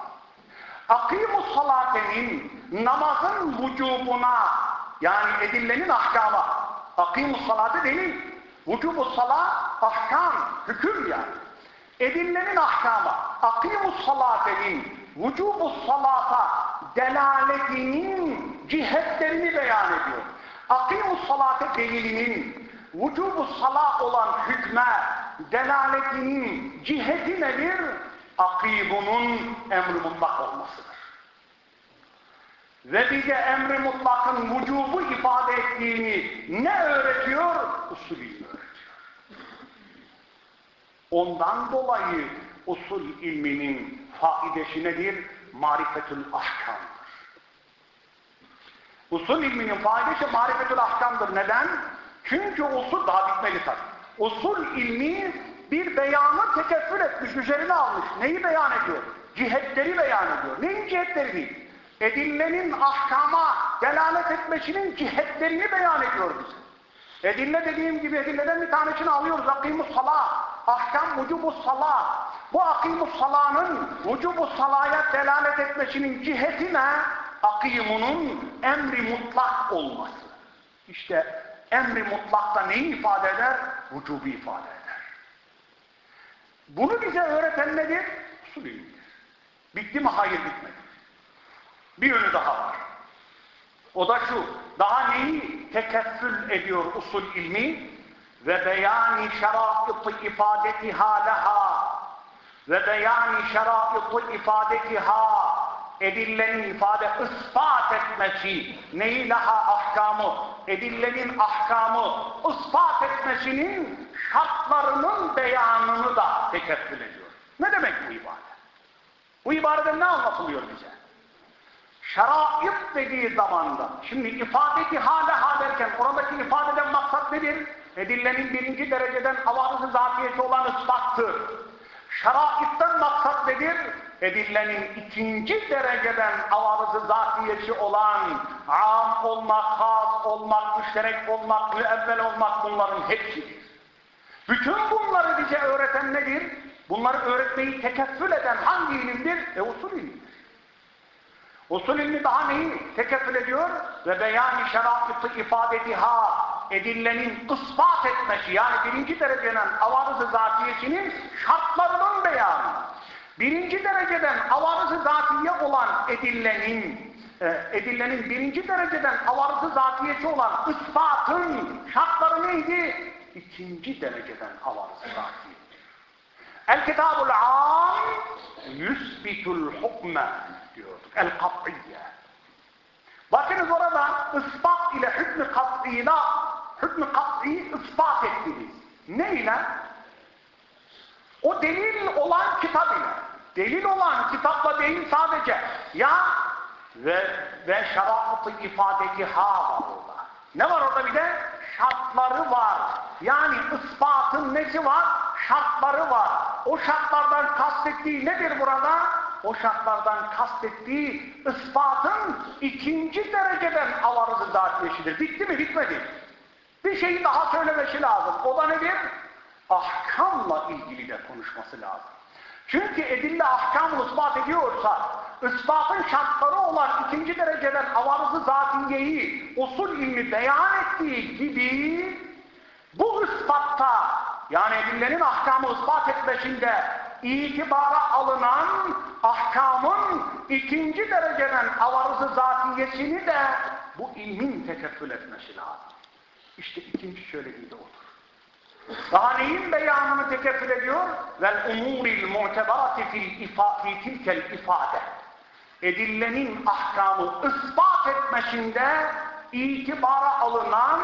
Akimus salatenin namazın vücubuna yani edillenin ahkama. Akimus salate değil. Vücubus salat ahkam, hüküm yani. Edillenin ahkama. Akimus salatenin vücubus salata delaletinin cihetlerini beyan ediyor. Akimus salate delilinin vücubu salah olan hükme delaletinin ciheti nedir? Akibunun emri mutlak olmasıdır. Ve bize emri mutlakın vücubu ifade ettiğini ne öğretiyor? Usulü öğretiyor. Ondan dolayı usul ilminin faidesi nedir? Marifetül ahkamdır. Usul ilminin faidesi marifetül ahkamdır. Neden? Çünkü usul daha bitmeli tabi. Usul ilmi bir beyanı tekeffül etmiş, üzerine almış. Neyi beyan ediyor? Cihetleri beyan ediyor. Neyin cihetleri değil? Edillenin ahkama delalet etmesinin cihetlerini beyan ediyor bize. Edille dediğim gibi edilleden bir tanesini alıyoruz. Akimus salah. Ahkam vücubus salah. Bu akimus salanın vücubus salaya delalet etmesinin ciheti ne? Akimunun emri mutlak olması. İşte emri mutlakta neyi ifade eder? Vücubu ifade eder. Bunu bize öğreten nedir? Usul. Bitti mi? Hayır bitmedi. Bir yönü daha var. O da şu, daha neyi tekeffül ediyor usul ilmi? Ve beyani şerâit-i ifadetiha leha ve beyani şerâit-i ifadetiha edillenin ifade ispat etmesi neyi laha ahkamı edillenin ahkamı ispat etmesinin şartlarının beyanını da tekeffül ediyor. Ne demek bu ibade? Bu ibadeden ne anlatılıyor bize? Şerait dediği zamanda, şimdi ifadeti hale ha derken oradaki ifadeden maksat nedir? Edillenin birinci dereceden avarızı zatiyeti olan ispattır. Şeraitten maksat nedir? Edillenin ikinci dereceden avarızı zatiyeti olan am olmak, has olmak, müşterek olmak, müevvel olmak bunların hepsidir. Bütün bunları bize öğreten nedir? Bunları öğretmeyi tekeffül eden hangi ilimdir? E usul ilimdir. Usul ilmi daha neyi tekeffül ediyor? Ve beyan-ı şerâfı ifadetiha edillenin ispat etmesi yani birinci dereceden avarızı zatiyesinin şartlarının beyanı. Birinci dereceden avarızı zatiye olan edillenin e, edillenin birinci dereceden avarızı zatiyesi olan ispatın şartları neydi? İkinci dereceden avarızı zatiyesi. El kitabul am yusbitul hukme diyorduk. El kat'iyye. Bakınız orada ispat ile hükmü kat'ıyla hükmü kat'i ispat ettiniz. Ne ile? O delil olan kitap ile. Delil olan kitapla değil sadece. Ya ve ve şeratı ifadeti ha var orada. Ne var orada bir de? Şartları var. Yani ispatın nesi var? Şartları var. O şartlardan kastettiği nedir burada? O şartlardan kastettiği ispatın ikinci dereceden avarızı zatiyesidir. Bitti mi? Bitmedi. Bir şeyi daha söylemesi lazım. O da nedir? Ahkamla ilgili de konuşması lazım. Çünkü edille ahkamı ispat ediyorsa, ispatın şartları olan ikinci dereceden avarızı zatiyeyi usul ilmi beyan ettiği gibi bu ispatta yani edillerin ahkamı ispat etmesinde itibara alınan ahkamın ikinci dereceden avarızı zatiyesini de bu ilmin tekeffül etmesi lazım. İşte ikinci söylediği de odur. Daha neyin beyanını tekeffül ediyor? Vel umuril mu'tebarati fil ifa fi tilkel ifade. Edillenin ahkamı ispat etmesinde itibara alınan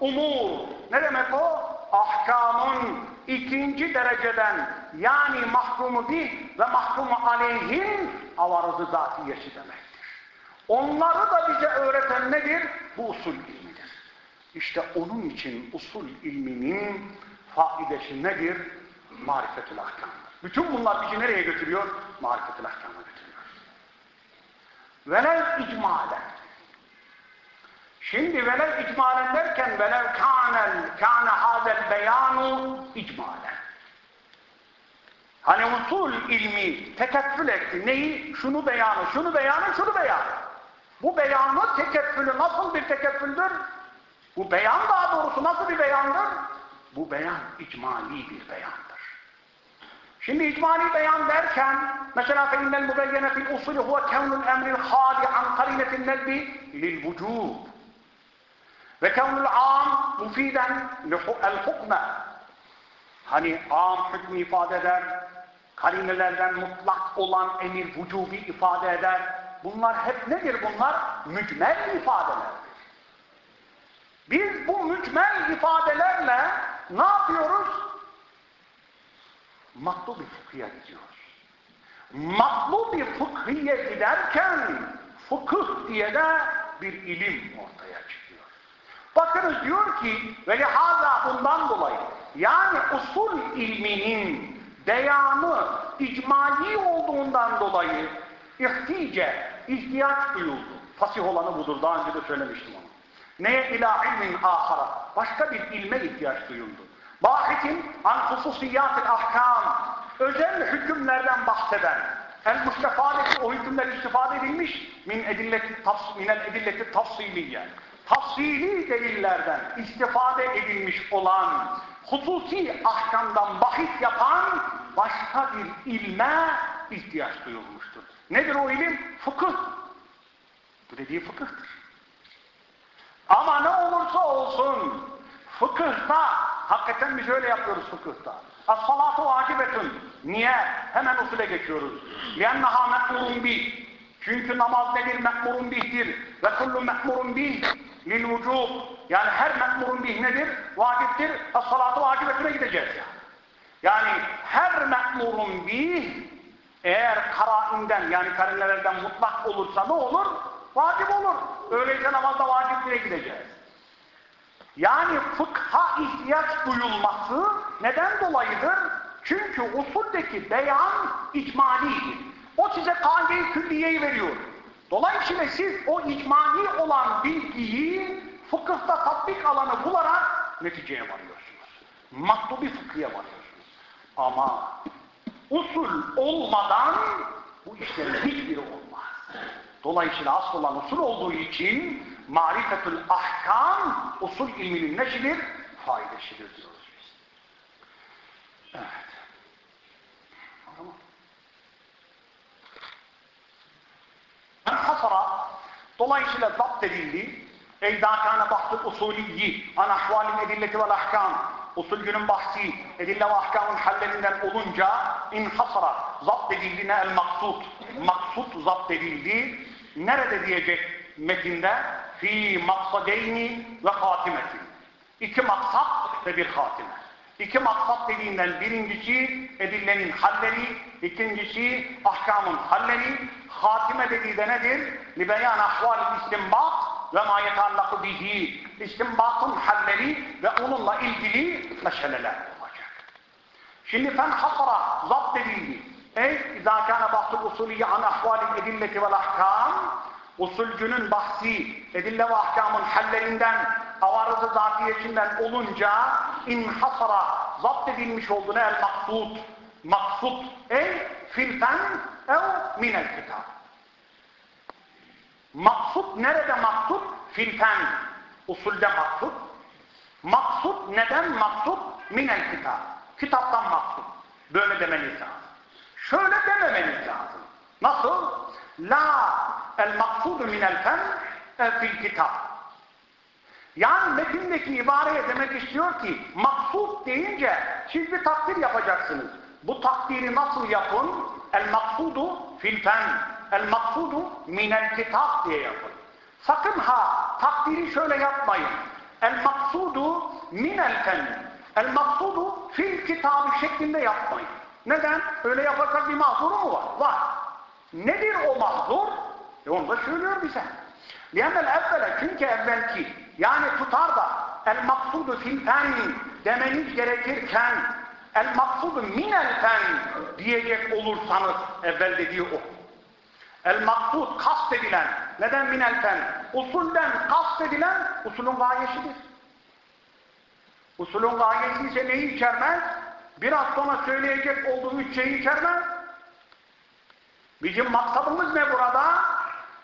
umur. Ne demek o? Ahkamın ikinci dereceden yani mahkumu bir ve mahkumu aleyhin avarızı zatiyesi demektir. Onları da bize öğreten nedir? Bu usul ilmidir. İşte onun için usul ilminin faidesi nedir? Marifetül ahkamdır. Bütün bunlar bizi nereye götürüyor? Marifetül ahkama götürüyor. Velev icmalen. Şimdi velev icmalen derken velev kânel, kâne hâzel beyanu icmalen. Hani usul ilmi tekeffül etti. Neyi? Şunu beyanı, şunu beyanı, şunu beyanı. Bu beyanı tekeffülü nasıl bir tekeffüldür? Bu beyan daha doğrusu nasıl bir beyandır? Bu beyan icmali bir beyandır. Şimdi icmali beyan derken mesela فَاِنَّ الْمُبَيَّنَ فِي الْاُصُلِ هُوَ كَوْنُ الْاَمْرِ الْخَالِ عَنْ قَرِنَةِ النَّدْبِ لِلْوُجُوبِ ve kevnul am mufiden el hukme. Hani am hükmü ifade eder. Kalimelerden mutlak olan emir vücubi ifade eder. Bunlar hep nedir bunlar? Mücmel ifadeler. Biz bu mücmel ifadelerle ne yapıyoruz? Matlubi fıkhiye gidiyoruz. Matlubi fıkhiye giderken fıkıh diye de bir ilim ortaya çıkıyor. Bakınız diyor ki ve lihaza bundan dolayı yani usul ilminin beyanı icmali olduğundan dolayı ihtice ihtiyaç duyuldu. Fasih olanı budur. Daha önce de söylemiştim onu. Neye ila ilmin ahara? Başka bir ilme ihtiyaç duyuldu. Bahitin an hususiyatil ahkam. Özel hükümlerden bahseden. El mustefadeti o hükümler istifade edilmiş min edilleti tafs minel edilleti tafsiliye Tafsili delillerden istifade edilmiş olan hususi ahkamdan bahis yapan başka bir ilme ihtiyaç duyulmuştur. Nedir o ilim? Fıkıh. Bu dediği fıkıhtır. Ama ne olursa olsun fıkıhta, hakikaten biz öyle yapıyoruz fıkıhta. As-salatu vacibetun. Niye? Hemen usule geçiyoruz. لِيَنَّهَا مَأْمُرٌ bih. çünkü namaz nedir? Me'murun bihtir. Ve kullu me'murun bih lil vücub. Yani her me'murun bih nedir? Vaciptir. As-salatu vacibetine gideceğiz yani. Her me'murun bih eğer karainden yani karinelerden mutlak olursa ne olur? Vacip olur. Öyleyse namazda vacip diye gideceğiz. Yani fıkha ihtiyaç duyulması neden dolayıdır? Çünkü usuldeki beyan icmalidir. O size kaide-i külliyeyi veriyor. Dolayısıyla siz o icmali olan bilgiyi fıkıhta tatbik alanı bularak neticeye varıyorsunuz. Maktubi fıkhiye varıyorsunuz. Ama usul olmadan bu işlerin hiçbiri olmaz. Dolayısıyla asıl olan usul olduğu için marifetül ahkam usul ilminin neşidir? Faideşidir diyoruz biz. Evet. Hasara dolayısıyla zapt edildi. Eydâ kâne bahtı usuliyyi an ahvalin edilleti vel ahkam usulcünün bahsi edille ve ahkamın hallerinden olunca inhasara zapt edildi ne el maksut maksut zapt edildi nerede diyecek metinde? Fi maksadeyni ve hatimetin iki maksat ve bir hatime İki maksat dediğinden birincisi edillenin halleri, ikincisi ahkamın halleri, hatime dediği de nedir? Libeyan ahval istimbat ve ma yetallakı bihi. İstimbatın halleri ve onunla ilgili meseleler olacak. Şimdi fen hasara zapt edildi. Ey kâne bahtı usuliyye an ahvalil edilleti vel ahkam usulcünün bahsi edille ve ahkamın hallerinden avarızı zatiyetinden olunca inhasara zapt edilmiş olduğunu el maksud. Maksud ey filfen ev minel kitab. Maksud nerede maksud? Filfen usulde maksud. Maksud neden maksud? Minel kitab. Kitaptan maksud. Böyle demeniz lazım. Şöyle dememeniz lazım. Nasıl? La el maksudu minel fen fil kitap yani metindeki ibareye demek istiyor ki maksud deyince siz bir takdir yapacaksınız. Bu takdiri nasıl yapın? El maksudu fil fen. El maksudu minel kitap diye yapın. Sakın ha takdiri şöyle yapmayın. El maksudu minel fen. El maksudu fil kitabı şeklinde yapmayın. Neden? Öyle yaparsak bir mahzuru mu var? Var. Nedir o mahzur? E onu da söylüyor bize. Liyemel evvele çünkü evvelki yani tutar da el maksudu fil fen demeniz gerekirken el maksudu minel fen diyecek olursanız evvel dediği o. El maksud kast edilen neden minel fen? Usulden kast edilen usulün gayesidir. Usulün gayesi ise neyi içermez? Biraz sonra söyleyecek olduğu üç şeyi içermez. Bizim maksadımız ne burada?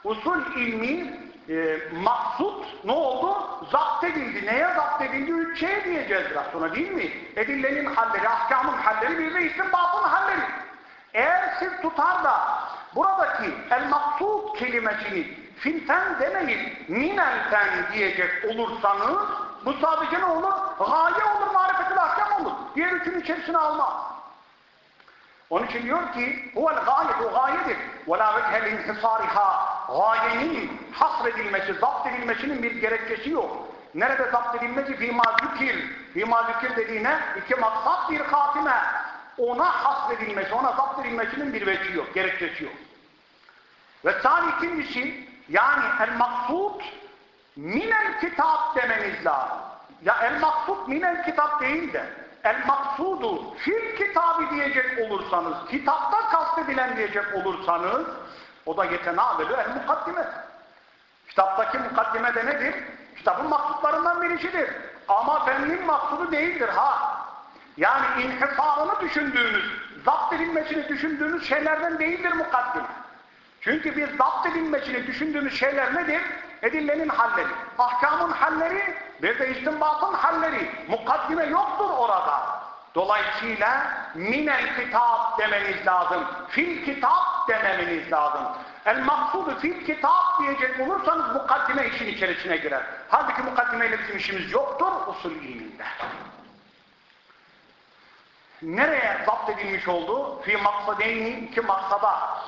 Usul ilmi e, maksut ne oldu? Zapt edildi. Neye zapt edildi? Üç şey diyeceğiz biraz sonra değil mi? Edillenin halleri, ahkamın halleri, bir de istinbatın halleri. Eğer siz tutar da buradaki el maksut kelimesini filfen demeyip minel fen diyecek olursanız bu sadece ne olur? Gaye olur, marifetül ahkam olur. Diğer üçün içerisine almaz. Onun için diyor ki huvel gayet o gayedir. Ve la vechel gayenin hasredilmesi, zapt edilmesinin bir gerekçesi yok. Nerede zapt edilmesi? Fîmâ zükir. Fîmâ zükir dediğine iki maksat bir katime. Ona hasredilmesi, ona zapt edilmesinin bir veci yok, gerekçesi yok. Ve sani ikincisi yani el maksud minel kitap demeniz lazım. Ya el maksud minel kitap değil de el maksudu fil kitabı diyecek olursanız, kitapta kastedilen diyecek olursanız O da yetenâbelü el mukaddime. Kitaptaki mukaddime de nedir? Kitabın maksutlarından birisidir. Ama fennin maksudu değildir ha. Yani inhisarını düşündüğünüz, zapt edilmesini düşündüğünüz şeylerden değildir mukaddime. Çünkü biz zapt edilmesini düşündüğümüz şeyler nedir? Edillenin halleri, ahkamın halleri, bir de istinbatın halleri. Mukaddime yoktur orada. Dolayısıyla minel kitap demeniz lazım. Fil kitap dememeniz lazım. El maksudu fil kitap diyecek olursanız mukaddime işin içerisine girer. Halbuki mukaddimeyle bizim işimiz yoktur usul ilminde. Nereye zapt edilmiş oldu? Fi maksadeyni iki maksada.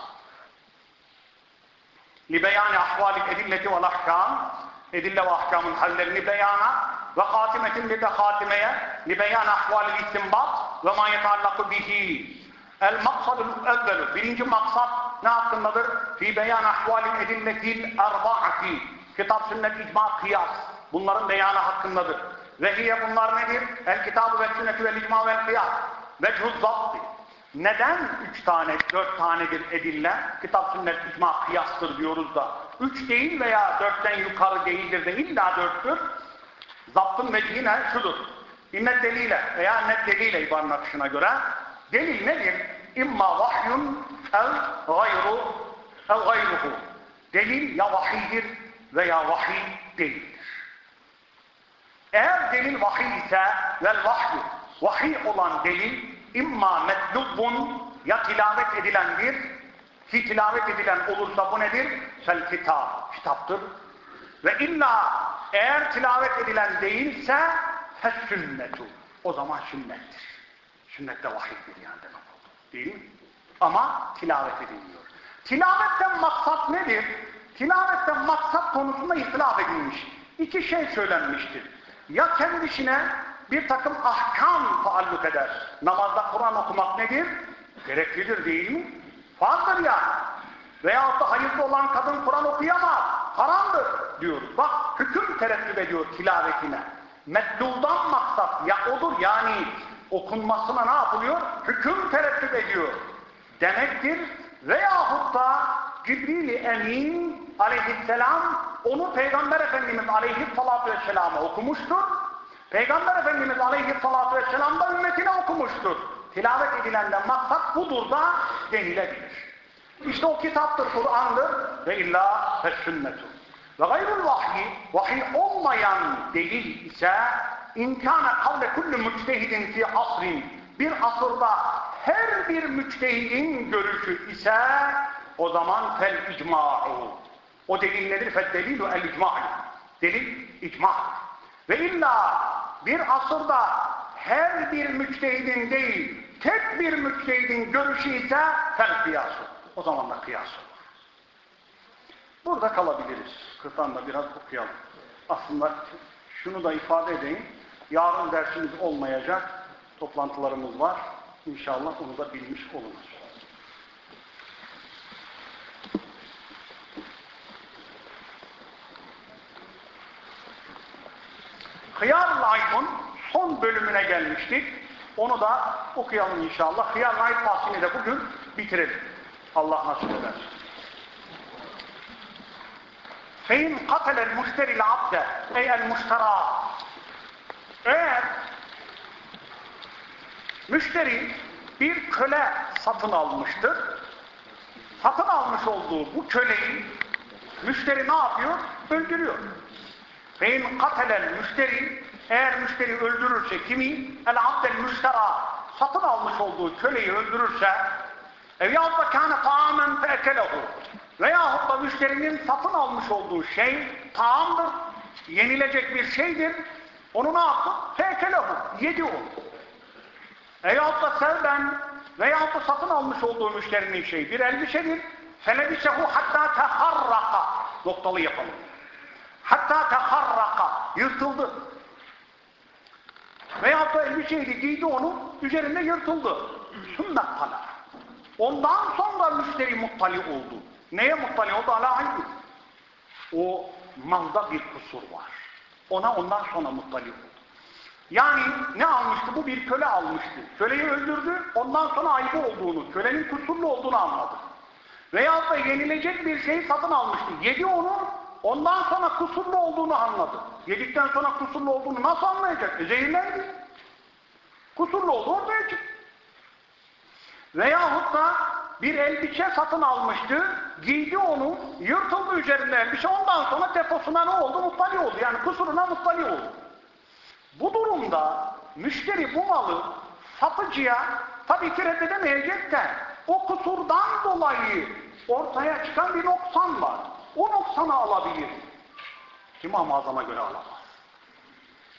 Libeyani ahvali edilleti vel ahkam. Edille ve ahkamın hallerini beyana ve hatimetin bir de hatimeye libeyan ahvali istinbat ve ma yetallaku bihi. El maksadul evvelu. Birinci maksat ne hakkındadır? Fi beyan ahvali edilletil erbaati. Kitap, sünnet, icma, kıyas. Bunların beyanı hakkındadır. Ve hiye bunlar nedir? El kitabı ve sünneti ve icma ve kıyas. Vechuz zapti. Neden üç tane, dört tanedir edille? Kitap, sünnet, icma, kıyastır diyoruz da. Üç değil veya dörtten yukarı değildir de illa dörttür. Zaptın vecihi ne? Şudur. İnnet delile veya net delile ibarın akışına göre. Delil nedir? İmma vahyun el gayru el gayruhu. Delil ya vahiydir veya vahiy değildir. Eğer delil vahiy ise vel vahyu vahiy olan delil imma metlubun ya tilavet edilendir ki tilavet edilen olursa bu nedir? Fel kitap, kitaptır. Ve illa eğer tilavet edilen değilse fes sünnetu. O zaman sünnettir. Sünnet de vahiydir yani demek oldu. Değil mi? Ama tilavet ediliyor. Tilavetten maksat nedir? Tilavetten maksat konusunda ihtilaf edilmiş. İki şey söylenmiştir. Ya kendisine bir takım ahkam taalluk eder. Namazda Kur'an okumak nedir? Gereklidir değil mi? Farzdır yani. Veyahut da hayırlı olan kadın Kur'an okuyamaz. Haramdır diyoruz. Bak hüküm tereddüt ediyor tilavetine. Metluldan maksat ya odur yani okunmasına ne yapılıyor? Hüküm tereddüt ediyor. Demektir. Veyahut da Cibril-i Emin aleyhisselam onu Peygamber Efendimiz aleyhissalatü vesselam'a okumuştur. Peygamber Efendimiz aleyhissalatü vesselam da ümmetine okumuştur. Tilavet edilenden maksat budur da denilebilir. İşte o kitaptır, Kur'an'dır ve illa fes-sünnetu. Ve gayrul vahyi, vahiy olmayan delil ise imkâne kavle kullu müçtehidin fi asrin bir asırda her bir müçtehidin görüşü ise o zaman fel icma'u. O delil nedir? Fel delilu el icma'u. Delil icma. Ve illa bir asırda her bir müçtehidin değil, tek bir müçtehidin görüşü ise fel kıyası. O zaman da kıyas. Burada kalabiliriz. Kırtan'da biraz okuyalım. Aslında şunu da ifade edeyim. Yarın dersimiz olmayacak. Toplantılarımız var. İnşallah onu da bilmiş oluruz. Hıyar-ı son bölümüne gelmiştik. Onu da okuyalım inşallah. Hıyar-ı Ayb faslini de bugün bitirelim. Allah nasip eder. Fein katelel müşteril abde ey el müştera eğer müşteri bir köle satın almıştır satın almış olduğu bu köleyi müşteri ne yapıyor? Öldürüyor. Fein katelel müşteri eğer müşteri öldürürse kimi? El abdel müştera satın almış olduğu köleyi öldürürse Eviyahut da kâne taamen feekelehu. Veyahut da müşterinin satın almış olduğu şey taamdır, yenilecek bir şeydir. Onu ne yaptı? Feekelehu. Yedi onu. Veyahut da sevben veyahut da satın almış olduğu müşterinin şeyi bir elbisedir. Felebisehu hatta teharraka. Noktalı yapalım. Hatta teharraka. Yırtıldı. Veyahut da elbiseydi giydi onu, üzerinde yırtıldı. Sünnet kala. Ondan sonra müşteri muttali oldu. Neye muttali oldu? Ala aynı. O malda bir kusur var. Ona ondan sonra muttali oldu. Yani ne almıştı? Bu bir köle almıştı. Köleyi öldürdü. Ondan sonra ayıbı olduğunu, kölenin kusurlu olduğunu anladı. Veyahut da yenilecek bir şeyi satın almıştı. Yedi onu, ondan sonra kusurlu olduğunu anladı. Yedikten sonra kusurlu olduğunu nasıl anlayacak? E zehirlendi. Kusurlu olduğu ortaya çıktı. Veyahut da bir elbise satın almıştı, giydi onu, yırtıldı üzerinde elbise, ondan sonra deposuna ne oldu? Muttali oldu. Yani kusuruna muttali oldu. Bu durumda müşteri bu malı satıcıya tabii ki reddedemeyecek de o kusurdan dolayı ortaya çıkan bir noksan var. O noksanı alabilir. İmam-ı Azam'a göre alamaz.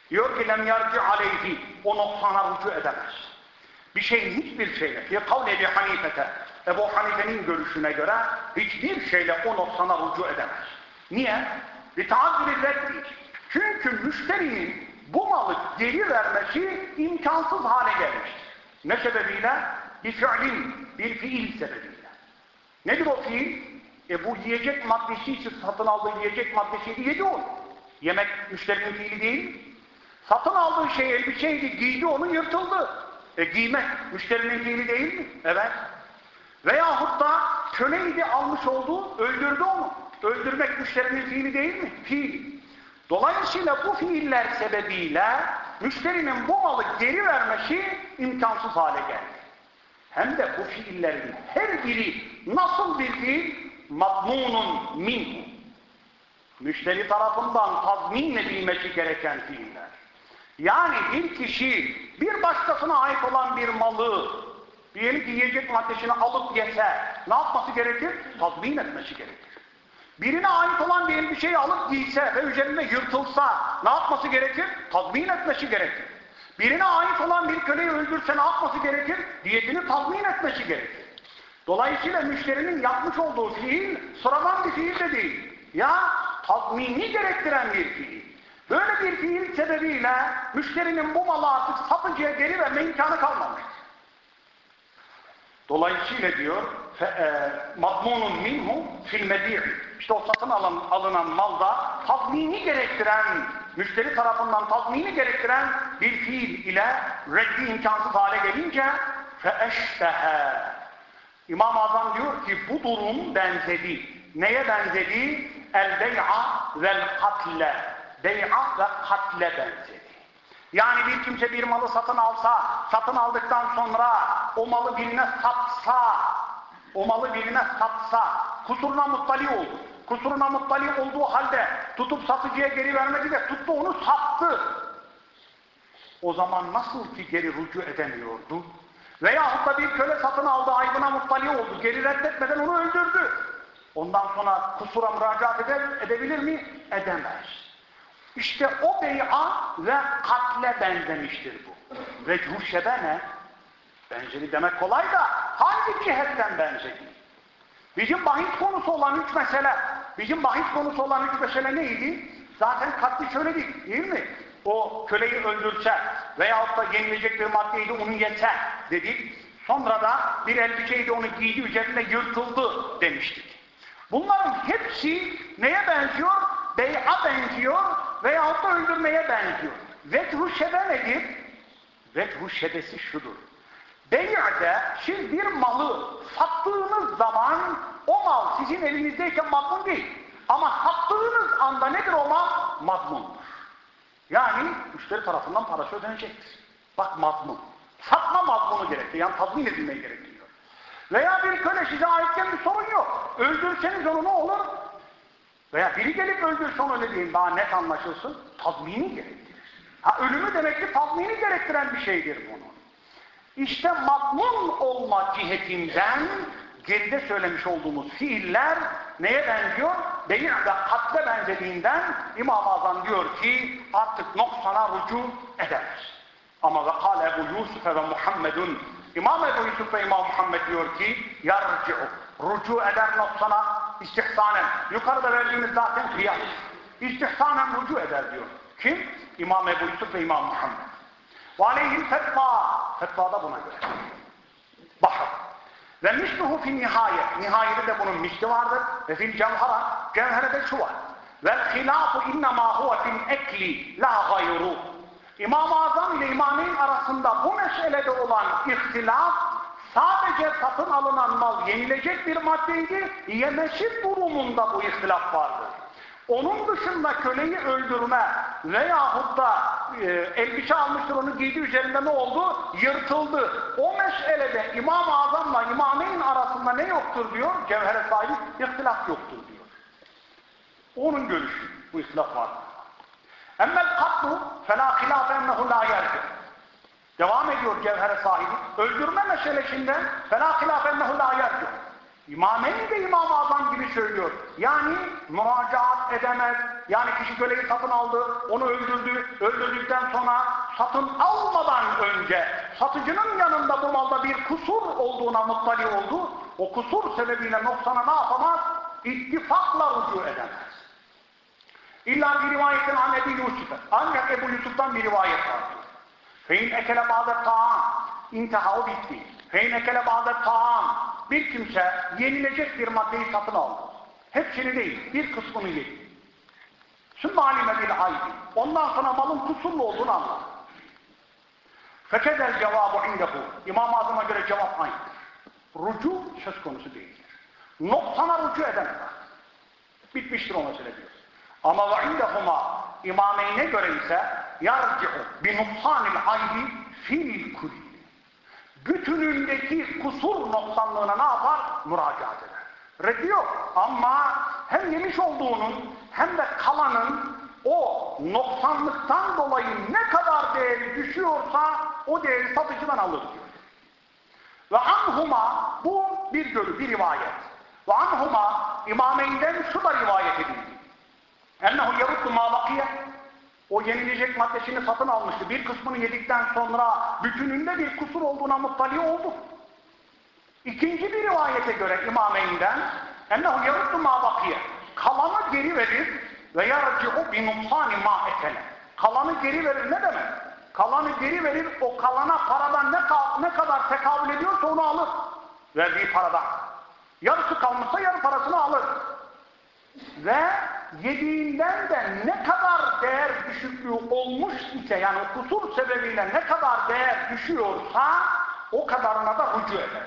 Diyor ki lem yarci aleyhi o noksana rücu edemez. Bir şeyin hiçbir şeyle fi kavle Ebi Hanifete Ebu Hanife'nin görüşüne göre hiçbir şeyle o noksana rücu edemez. Niye? Litaazzülü reddi. Çünkü müşterinin bu malı geri vermesi imkansız hale gelmiştir. Ne sebebiyle? Bir fiilin, bir fiil sebebiyle. Nedir o fiil? E bu yiyecek maddesi için satın aldığı yiyecek maddesiydi yedi onu. Yemek müşterinin fiili değil. Satın aldığı şey elbiseydi, giydi onu yırtıldı. E giymek müşterinin fiili değil mi? Evet. Veyahut da köleydi almış olduğu, öldürdü onu. Öldürmek müşterinin fiili değil mi? Fiil. Dolayısıyla bu fiiller sebebiyle müşterinin bu malı geri vermesi imkansız hale geldi. Hem de bu fiillerin her biri nasıl bir fiil? Madmunun minhu. Müşteri tarafından tazmin edilmesi gereken fiiller. Yani bir kişi bir başkasına ait olan bir malı diyelim ki yiyecek maddesini alıp yese ne yapması gerekir? Tazmin etmesi gerekir. Birine ait olan bir elbiseyi alıp giyse ve üzerinde yırtılsa ne yapması gerekir? Tazmin etmesi gerekir. Birine ait olan bir köleyi öldürse ne yapması gerekir? Diyetini tazmin etmesi gerekir. Dolayısıyla müşterinin yapmış olduğu fiil sıradan bir fiil de değil. Ya tazmini gerektiren bir fiil. Böyle bir fiil sebebiyle müşterinin bu malı artık satıcıya geri verme imkanı kalmamıştır. Dolayısıyla diyor madmunun minhu fil işte o satın alan, alınan malda tazmini gerektiren müşteri tarafından tazmini gerektiren bir fiil ile reddi imkansız hale gelince feeştehe İmam-ı Azam diyor ki bu durum benzedi. Neye benzedi? El bey'a vel katle. Bey'a ve katle benzedi. Yani bir kimse bir malı satın alsa, satın aldıktan sonra o malı birine satsa, o malı birine satsa, kusuruna muttali oldu. Kusuruna muttali olduğu halde tutup satıcıya geri vermedi de tuttu onu sattı. O zaman nasıl ki geri rücu edemiyordu? Veyahut da bir köle satın aldı, aybına muttali oldu. Geri reddetmeden onu öldürdü. Ondan sonra kusura müracaat eder, edebilir mi? Edemez. İşte o bey'a ve katle benzemiştir bu. Ve cuşebe ne? Benzeri demek kolay da hangi cihetten benzedi? Bizim bahis konusu olan üç mesele, bizim bahis konusu olan üç mesele neydi? Zaten katli söyledik değil mi? O köleyi öldürse veyahut da yenilecek bir maddeydi onu yese dedik. Sonra da bir elbiseydi onu giydi üzerinde yırtıldı demiştik. Bunların hepsi neye benziyor? Bey'a benziyor veyahut da öldürmeye benziyor. Vethü şebe nedir? Vethü şebesi şudur. Bey'de siz bir malı sattığınız zaman o mal sizin elinizdeyken madmun değil. Ama sattığınız anda nedir o mal? Madmundur. Yani müşteri tarafından parası ödenecektir. Bak madmun. Satma madmunu gerektirir. Yani tazmin edilmeyi gerektiriyor. Veya bir köle size aitken bir sorun yok. Öldürseniz onu ne olur? Veya biri gelip öldürse onu öyle diyeyim daha net anlaşılsın. Tazmini gerektirir. Ha ölümü demek ki tazmini gerektiren bir şeydir bunu. İşte madmun olma cihetinden geride söylemiş olduğumuz fiiller neye benziyor? Beyir ve katle benzediğinden İmam-ı Azam diyor ki artık noksana rücu edemez. Ama ve kâle Ebu Yusuf ve Muhammedun İmam Ebu Yusuf ve İmam Muhammed diyor ki yarci'u rücu eder noksana istihsanen. Yukarıda verdiğimiz zaten kıyas. İstihsanen rücu eder diyor. Kim? İmam Ebu Yusuf ve İmam Muhammed. Ve aleyhim fetva. Fetva da buna göre. Bahar. Ve misluhu fil nihayet. Nihayede de bunun misli vardır. Ve fil cevhara. Cevherede şu var. Vel hilafu innemâ huve fil ekli la gayru. İmam-ı Azam ile imameyn arasında bu meselede olan ihtilaf sadece satın alınan mal yenilecek bir maddeydi, yemesi durumunda bu ihtilaf vardır. Onun dışında köleyi öldürme veyahut da e, elbise almıştır onu giydi üzerinde ne oldu? Yırtıldı. O meselede İmam-ı Azam'la İmameyn arasında ne yoktur diyor? Cevher-i sahibi ihtilaf yoktur diyor. Onun görüşü. Bu ihtilaf var. Emmel katlu felâ hilâfe ennehu lâ yerdir. Devam ediyor cevher sahibi. Öldürme meselesinde felâ hilâfe ennehu lâ yerdir. İmameyn de İmam-ı Azam gibi söylüyor. Yani müracaat edemez. Yani kişi köleyi satın aldı, onu öldürdü. Öldürdükten sonra satın almadan önce satıcının yanında bu malda bir kusur olduğuna muttali oldu. O kusur sebebiyle noksana ne yapamaz? İttifakla rücu edemez. İlla bir rivayetin an Ebu Yusuf'a. Ancak Ebu Yusuf'tan bir rivayet var. Fein ekele ba'de ta'am. İnteha o bitti. Fein ekele ba'de ta'am. Bir kimse yenilecek bir maddeyi satın aldı. Hepsini değil, bir kısmını yedi. Sümme alime bil aybi. Ondan sonra malın kusurlu olduğunu anladı. Fekedel cevabı indehu. İmam-ı Azam'a göre cevap aynıdır. Rucu söz konusu değildir. Noksana rucu edemez. Bitmiştir o mesele diyor. Ama ve indehuma imameyne göre ise yarci'u bi nuksanil aybi fil kulli. Bütünündeki kusur noksanlığına ne yapar? Müracaat eder. Reddi yok. Ama hem yemiş olduğunun hem de kalanın o noksanlıktan dolayı ne kadar değeri düşüyorsa o değeri satıcıdan alır diyor. Ve anhuma bu bir görü, bir rivayet. Ve anhuma imameyinden şu da rivayet edildi. Ennehu yeruddu ma O yenilecek maddesini satın almıştı. Bir kısmını yedikten sonra bütününde bir kusur olduğuna muttali oldu. İkinci bir rivayete göre imameyinden ennehu yeruddu ma Kalanı geri verir ve yarci'u bi nuksani ma ekele. Kalanı geri verir ne demek? Kalanı geri verir, o kalana paradan ne, ne kadar tekabül ediyorsa onu alır. Verdiği paradan. Yarısı kalmışsa yarı parasını alır. Ve yediğinden de ne kadar değer düşüklüğü olmuş ise yani o kusur sebebiyle ne kadar değer düşüyorsa o kadarına da rücu eder.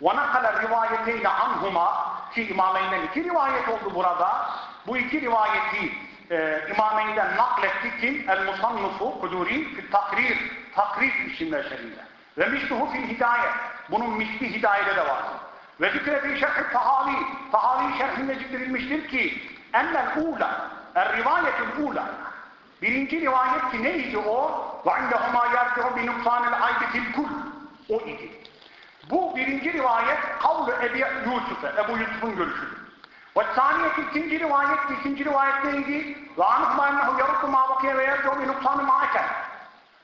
وَنَقَلَ رِوَايَتَيْنَ عَنْهُمَا ki İmameyn'den iki rivayet oldu burada. Bu iki rivayeti e, İmameyn'den nakletti kim? El-Musannufu Kuduri fi takrir, takrir isimli eserinde. Ve misluhu fil hidayet. Bunun misli hidayede de vardır. Ve zikre fi şerhi tahavi. Tahavi şerhinde zikredilmiştir ki ennel ula, er rivayetul ula. Birinci rivayet ki neydi o? Bi nuksanil aybi fil kul. O idi. Bu birinci rivayet kavlu Ebu Yusuf'e, Ebu Yusuf'un görüşüdür. Ve saniyet ikinci rivayet, ikinci rivayet neydi? Yarıkı ma bakiye ve yerci'u bi nuksanı ma'aken.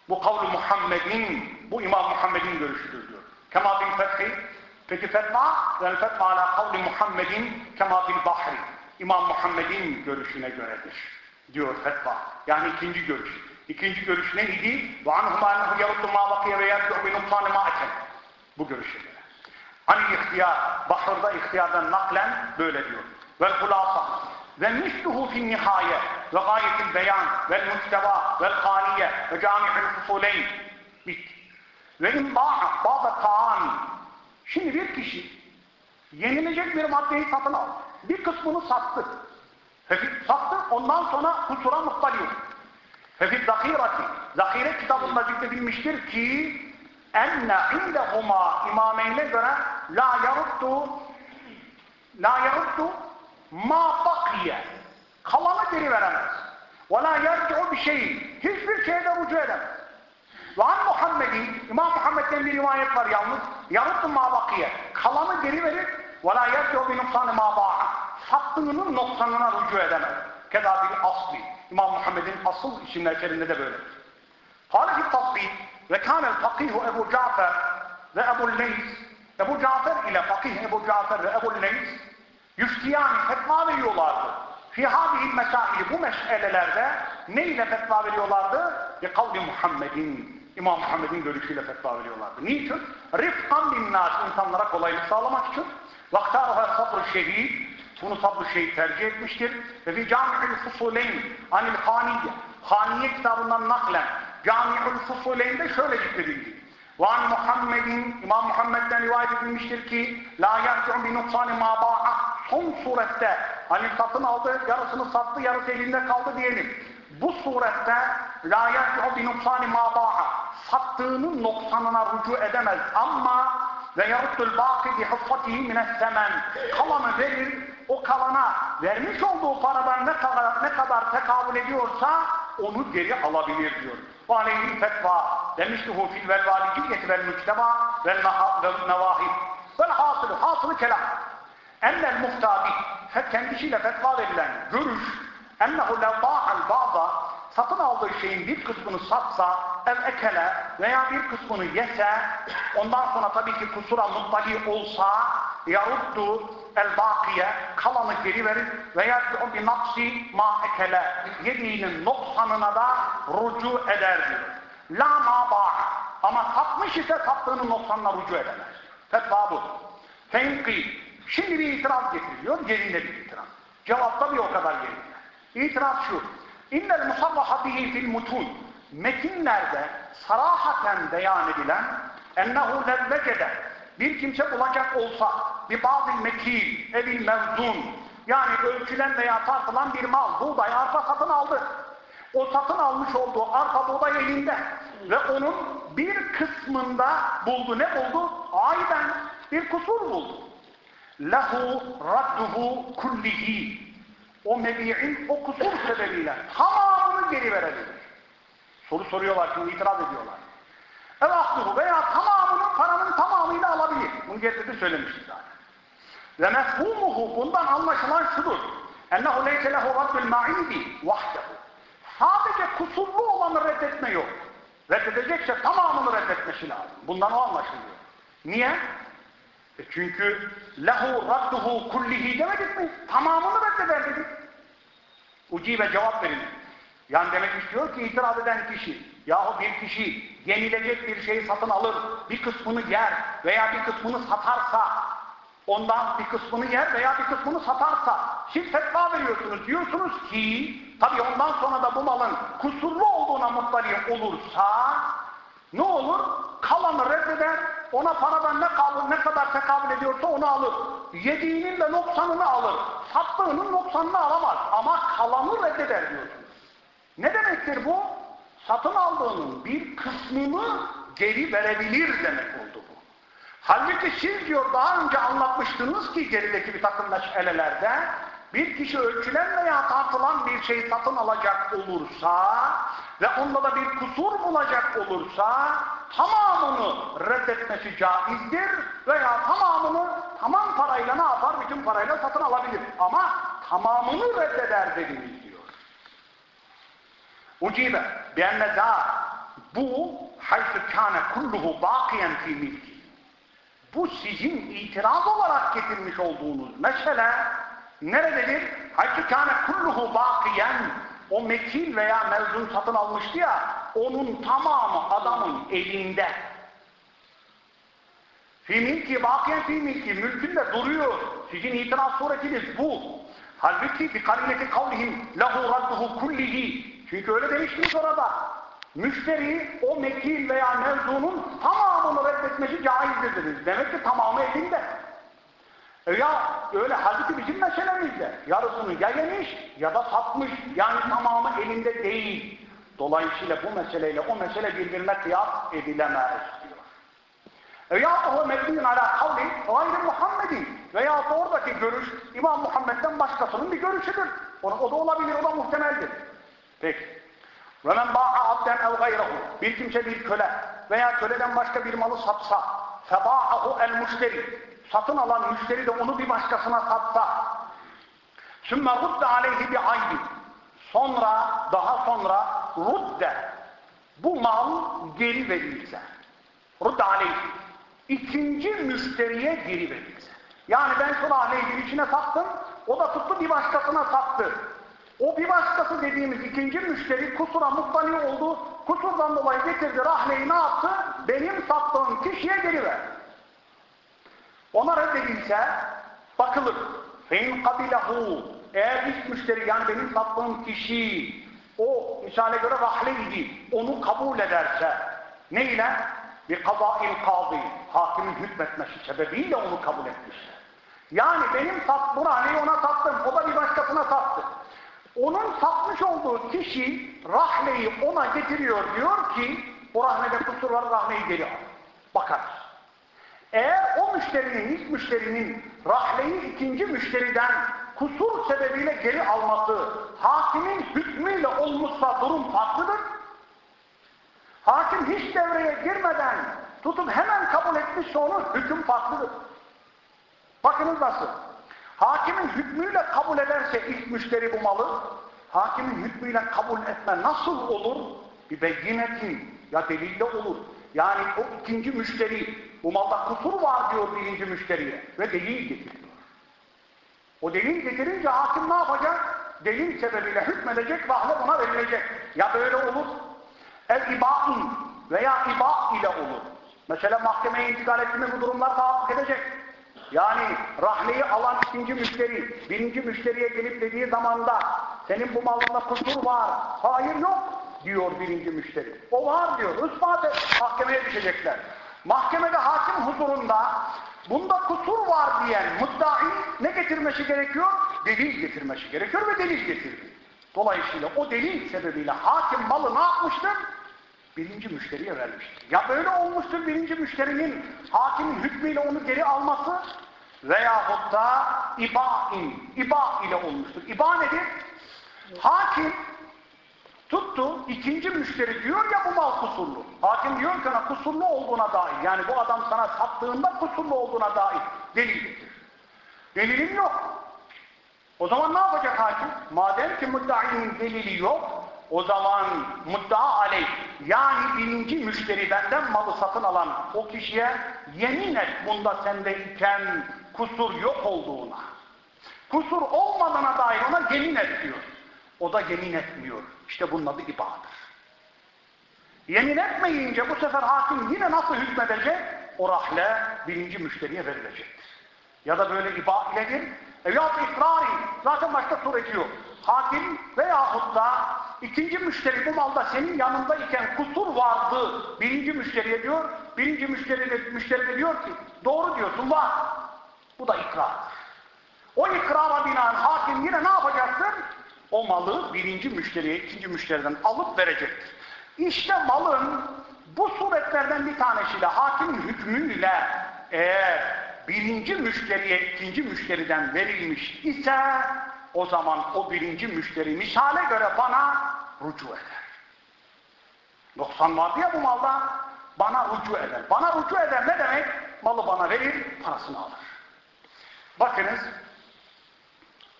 Bu kavlu Muhammed'in, bu İmam Muhammed'in görüşüdür diyor. Kema bin fethi. Peki fetva? Vel fetva ala kavli Muhammed'in kema bil bahri. İmam Muhammed'in görüşüne göredir. Diyor fetva. Yani ikinci görüş. İkinci görüş anhuma ennehu yaruddu ma bakiye ve yerci'u bi nuksanı ma'aken. Bu görüşe göre. Hani ihtiyar, Bahr'da ihtiyardan naklen böyle diyor. Vel hulasa ve misluhu fin nihaye ve gayetil beyan vel muhteva vel kaniye ve cami'ül fusuleyn bit. Ve in ba'a ba'da ta'an Şimdi bir kişi yenilecek bir maddeyi satın aldı. Bir kısmını sattı. Sattı, ondan sonra kusura muhtali oldu. Fefit zakirati, zakire kitabında zikredilmiştir ki enne indehuma imameyne göre la yaruddu la yaruddu ma bakiye kalanı geri veremez. Ve la yerci'u bir şey hiçbir şeyde rücu edemez. Ve an Muhammed'in İmam Muhammed'den bir rivayet var yalnız yaruddu ma bakiye kalanı geri verir ve yerci'u bi nuksanı ma ba'a sattığının noksanına rücu edemez. Keda bir asli. İmam Muhammed'in asıl isimler içerisinde de böyledir. Halifi tasbih ve kânel fakihu Ebu Cafer ve Ebu Leys Ebu Cafer ile fakih Ebu Cafer ve Ebu Leys yüftiyani fetva veriyorlardı. Fi mesaili bu meselelerde ne ile fetva veriyorlardı? Bi kavli Muhammedin. İmam Muhammed'in görüşüyle fetva veriyorlardı. Niçin? Rifkan bin nas insanlara kolaylık sağlamak için. Vaktaruha sabr şehid. Bunu sabr şehit tercih etmiştir. Ve fi cami'ül fusuleyn anil haniye. Haniye kitabından naklen Cami'ül Fusuleyn'de şöyle zikredildi. Ve an Muhammedin, İmam Muhammed'den rivayet edilmiştir ki La yerci'u bi nuksani ma ba'a Son surette hani satın aldı, yarısını sattı, yarısı elinde kaldı diyelim. Bu surette La yerci'u bi nuksani ma ba'a Sattığının noksanına rücu edemez ama ve yaruddul baki bi hıffatihi mines semen kalanı verir o kalana vermiş olduğu paradan ne kadar ne kadar tekabül ediyorsa onu geri alabilir diyor. Aleyhi fetva demişti hu fil vel validiyeti vel müçteba vel nevahid vel hasılı hasılı kelam ennel muhtabi kendisiyle fetva verilen görüş ennehu lev ba'al ba'da satın aldığı şeyin bir kısmını satsa ev ekele veya bir kısmını yese ondan sonra tabii ki kusura muttali olsa yaruddu el bakiye kalanı geri verir veya bir naksi ma ekele yediğinin noksanına da rucu eder diyor. La ma ba ama satmış ise sattığının noksanına rucu edemez. Fetva bu. Fenki. Şimdi bir itiraz getiriliyor. Yerinde bir itiraz. Cevapta bir o kadar yerinde. İtiraz şu. İnnel musarraha bihi fil mutun. Metinlerde sarahaten beyan edilen ennehu lezzecede bir kimse bulacak olsa bir bazı mekil, evil mevzun yani ölçülen veya tartılan bir mal, buğday, arpa satın aldı. O satın almış olduğu arpa buğday elinde ve onun bir kısmında buldu. Ne buldu? Aynen bir kusur buldu. Lehu radduhu kullihi o mebi'in o kusur sebebiyle tamamını geri verebilir. Soru soruyorlar şimdi itiraz ediyorlar. Ev aklıhu veya tamamını paranın tamamıyla alabilir. Bunu getirdi söylemiştik zaten. Ve mefhumuhu bundan anlaşılan şudur. Ennehu leyse lehu raddül ma'idi vahdehu. Sadece kusurlu olanı reddetme yok. Reddedecekse tamamını reddetmesi lazım. Bundan o anlaşılıyor. Niye? E çünkü lehu radduhu kullihi demedik mi? Tamamını reddeder dedik. Ucibe cevap verin. Yani demek istiyor ki itiraz eden kişi, yahu bir kişi yenilecek bir şeyi satın alır, bir kısmını yer veya bir kısmını satarsa, ondan bir kısmını yer veya bir kısmını satarsa, siz fetva veriyorsunuz, diyorsunuz ki, tabii ondan sonra da bu malın kusurlu olduğuna muttali olursa, ne olur? Kalanı reddeder, ona paradan ne, kabul, ne kadar tekabül ediyorsa onu alır. Yediğinin de noksanını alır. Sattığının noksanını alamaz. Ama kalanı reddeder diyorsunuz. Ne demektir bu? Satın aldığının bir kısmını geri verebilir demek oldu bu. Halbuki siz diyor daha önce anlatmıştınız ki gerideki bir takım meselelerde bir kişi ölçülen veya tartılan bir şey satın alacak olursa ve onda da bir kusur bulacak olursa tamamını reddetmesi caizdir veya tamamını tamam parayla ne yapar? Bütün parayla satın alabilir. Ama tamamını reddeder dediniz diyor. Ucibe bienne da bu haytü kâne kulluhu bakiyen fi milki. Bu sizin itiraz olarak getirmiş olduğunuz mesele nerededir? Haytü kâne kulluhu bakiyen o mekil veya mevzun satın almıştı ya onun tamamı adamın elinde. Fi milki, bakiyen fi milki, mülkünde duruyor. Sizin itiraz suretiniz bu. Halbuki bir karineti kavlihim lehu radduhu kullihi. Çünkü öyle demiştiniz orada. Müşteri o mekil veya mevzunun tamamını reddetmesi caizdir dediniz. Demek ki tamamı elinde. E ya öyle halbuki bizim meselemizde. Yarısını ya yemiş ya da satmış. Yani tamamı elinde değil. Dolayısıyla bu meseleyle o mesele birbirine kıyas edilemez diyor. Veya o mebniyun ala kavli gayri Muhammedin veya da oradaki görüş İmam Muhammed'den başkasının bir görüşüdür. O da olabilir, o da muhtemeldir. Peki. Men ba'a abden ev gayrehu bir kimse bir köle veya köleden başka bir malı satsa el müşteri satın alan müşteri de onu bir başkasına satsa rudde aleyhi bi aybi sonra daha sonra rudde bu mal geri verilse rudde aleyhi ikinci müşteriye geri verilse yani ben şunu aleyhin içine sattım o da tuttu bir başkasına sattı o bir başkası dediğimiz ikinci müşteri kusura muttali oldu kusurdan dolayı getirdi rahleyi ne yaptı benim sattığım kişiye geri ver ona reddedilse bakılır. Fein kabilehu eğer ilk müşteri yani benim sattığım kişi o misale göre rahleydi onu kabul ederse ne ile? bir kazâil kâzî hakimin hükmetmesi sebebiyle onu kabul etmişler. Yani benim sat, bu rahleyi ona sattım, o da bir başkasına sattı. Onun satmış olduğu kişi rahleyi ona getiriyor diyor ki o rahlede kusur var rahleyi geri al. Bakarız. Eğer o müşterinin, ilk müşterinin rahleyi ikinci müşteriden kusur sebebiyle geri alması hakimin hükmüyle olmuşsa durum farklıdır. Hakim hiç devreye girmeden tutup hemen kabul etmişse onu hüküm farklıdır. Bakınız nasıl? Hakimin hükmüyle kabul ederse ilk müşteri bu malı, hakimin hükmüyle kabul etme nasıl olur? Bir beyinetin ya delille olur. Yani o ikinci müşteri bu malda kusur var diyor birinci müşteriye ve delil getiriyor. O delil getirince hakim ne yapacak? Delil sebebiyle hükmedecek, rahle buna verilecek. Ya böyle olur, el iba'in veya iba ile olur. Mesela mahkemeye intikal ettiğinde bu durumlar tahakkuk edecek. Yani rahleyi alan ikinci müşteri, birinci müşteriye gelip dediği zamanda senin bu malında kusur var, hayır yok diyor birinci müşteri. O var diyor, ispat mahkemeye düşecekler. Mahkemede hakim huzurunda bunda kusur var diyen muddai ne getirmesi gerekiyor? Delil getirmesi gerekiyor ve delil getirdi. Dolayısıyla o delil sebebiyle hakim malı ne yapmıştır? Birinci müşteriye vermiştir. Ya böyle olmuştur birinci müşterinin hakimin hükmüyle onu geri alması veyahut da iba'in, iba ile olmuştur. İba nedir? Hakim tuttu, ikinci müşteri diyor ya bu mal kusurlu. Hakim diyor ona kusurlu olduğuna dair, yani bu adam sana sattığında kusurlu olduğuna dair delil getir. Delilim yok. O zaman ne yapacak hakim? Madem ki mudda'inin delili yok, o zaman mudda'a aleyh, yani birinci müşteri benden malı satın alan o kişiye yemin et bunda sende iken kusur yok olduğuna. Kusur olmadığına dair ona yemin et diyor. O da yemin etmiyor. İşte bunun adı ibadır. Yemin etmeyince bu sefer hakim yine nasıl hükmedecek? O rahle birinci müşteriye verilecektir. Ya da böyle iba iledir. Veyahut ikrari. Zaten başta sureti yok. Hakim veyahut da ikinci müşteri bu malda senin yanında iken kusur vardı. Birinci müşteriye diyor. Birinci müşteri de, müşteri de diyor ki doğru diyorsun var. Bu da ikrardır. O ikrara binaen hakim yine ne yapacaktır? O malı birinci müşteriye, ikinci müşteriden alıp verecektir. İşte malın bu suretlerden bir tanesiyle hakimin hükmüyle eğer birinci müşteriye ikinci müşteriden verilmiş ise o zaman o birinci müşteri misale göre bana rücu eder. 90 vardı ya bu malda bana rücu eder. Bana rücu eder ne demek? Malı bana verir, parasını alır. Bakınız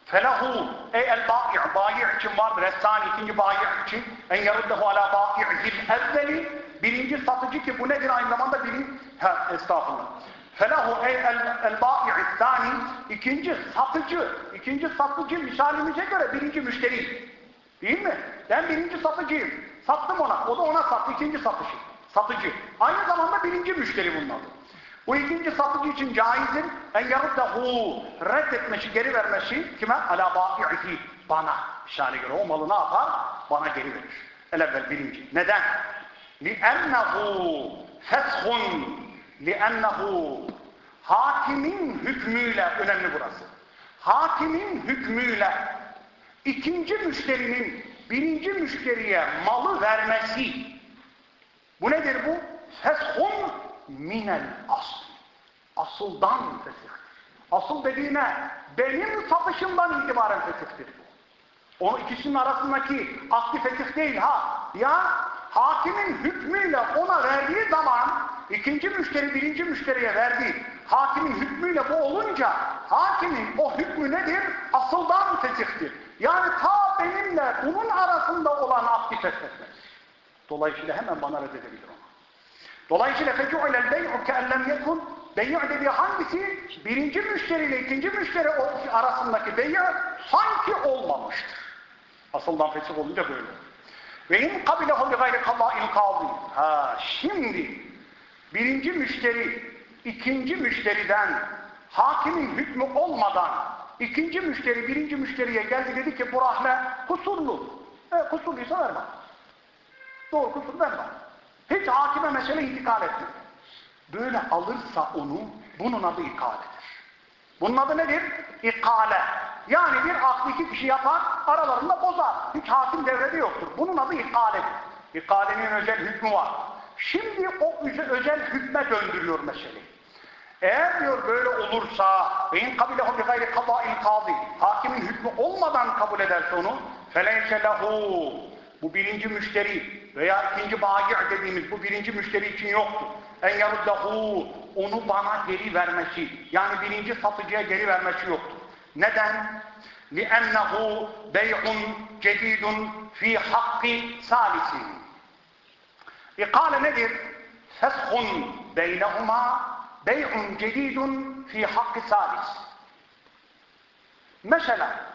Felahu ey el bayi' bayi' için vardır. Esani ikinci bayi' için en yaruddehu ala bayi'hil evveli birinci satıcı ki bu nedir aynı zamanda birinci ha estağfurullah. Felahu ey el, el bayi' ikinci satıcı ikinci satıcı misalimize göre birinci müşteri değil mi? Ben birinci satıcıyım. Sattım ona. O da ona sattı. ikinci satıcı. Satıcı. Aynı zamanda birinci müşteri bunun adı. Bu ikinci satıcı için caizdir. En yaruddahu reddetmesi, geri vermesi kime? Ala ba'i'i bana. Şale göre o malı ne yapar? Bana geri verir. El evvel birinci. Neden? لِأَنَّهُ فَسْخٌ لِأَنَّهُ Hakimin hükmüyle, önemli burası. Hakimin hükmüyle ikinci müşterinin birinci müşteriye malı vermesi. Bu nedir bu? Feshun minel asl. Asıldan fesihtir. Asıl dediğine benim satışımdan itibaren fesihtir. O ikisinin arasındaki aktif fesih değil ha. Ya hakimin hükmüyle ona verdiği zaman ikinci müşteri birinci müşteriye verdiği hakimin hükmüyle bu olunca hakimin o hükmü nedir? Asıldan fesihtir. Yani ta benimle bunun arasında olan aktif fesihtir. Dolayısıyla hemen bana reddedebilir onu. Dolayısıyla فَجُعِلَ الْبَيْعُ كَاَلَّمْ يَكُنْ Bey'i dediği hangisi? Birinci müşteri ile ikinci müşteri arasındaki bey'i sanki olmamıştır. Asıldan fesih olunca böyle. Ve in kabilehu li gayri kallâil kâzî. Ha, şimdi birinci müşteri ikinci müşteriden hakimin hükmü olmadan ikinci müşteri birinci müşteriye geldi dedi ki bu rahle kusurlu. E, kusurluysa vermem. Doğru kusur vermem. Hiç hakime mesele intikal etmedi. böyle alırsa onu bunun adı ikaledir. Bunun adı nedir? İkale. Yani bir aklı iki kişi yapar, aralarında bozar. Hiç hakim devrede yoktur. Bunun adı ikaledir. İkalenin özel hükmü var. Şimdi o özel hükme döndürüyor meseleyi. Eğer diyor böyle olursa ve in kabilehu bi gayri kadâil kâzi hakimin hükmü olmadan kabul ederse onu feleyse lehu bu birinci müşteri veya ikinci bagi' dediğimiz bu birinci müşteri için yoktur. En yaruddahu onu bana geri vermesi yani birinci satıcıya geri vermesi yoktur. Neden? لِأَنَّهُ بَيْعٌ جَدِيدٌ فِي حَقِّ سَالِسٍ İkale nedir? Feshun beynehuma bey'un cedidun fi hakkı salis. Mesela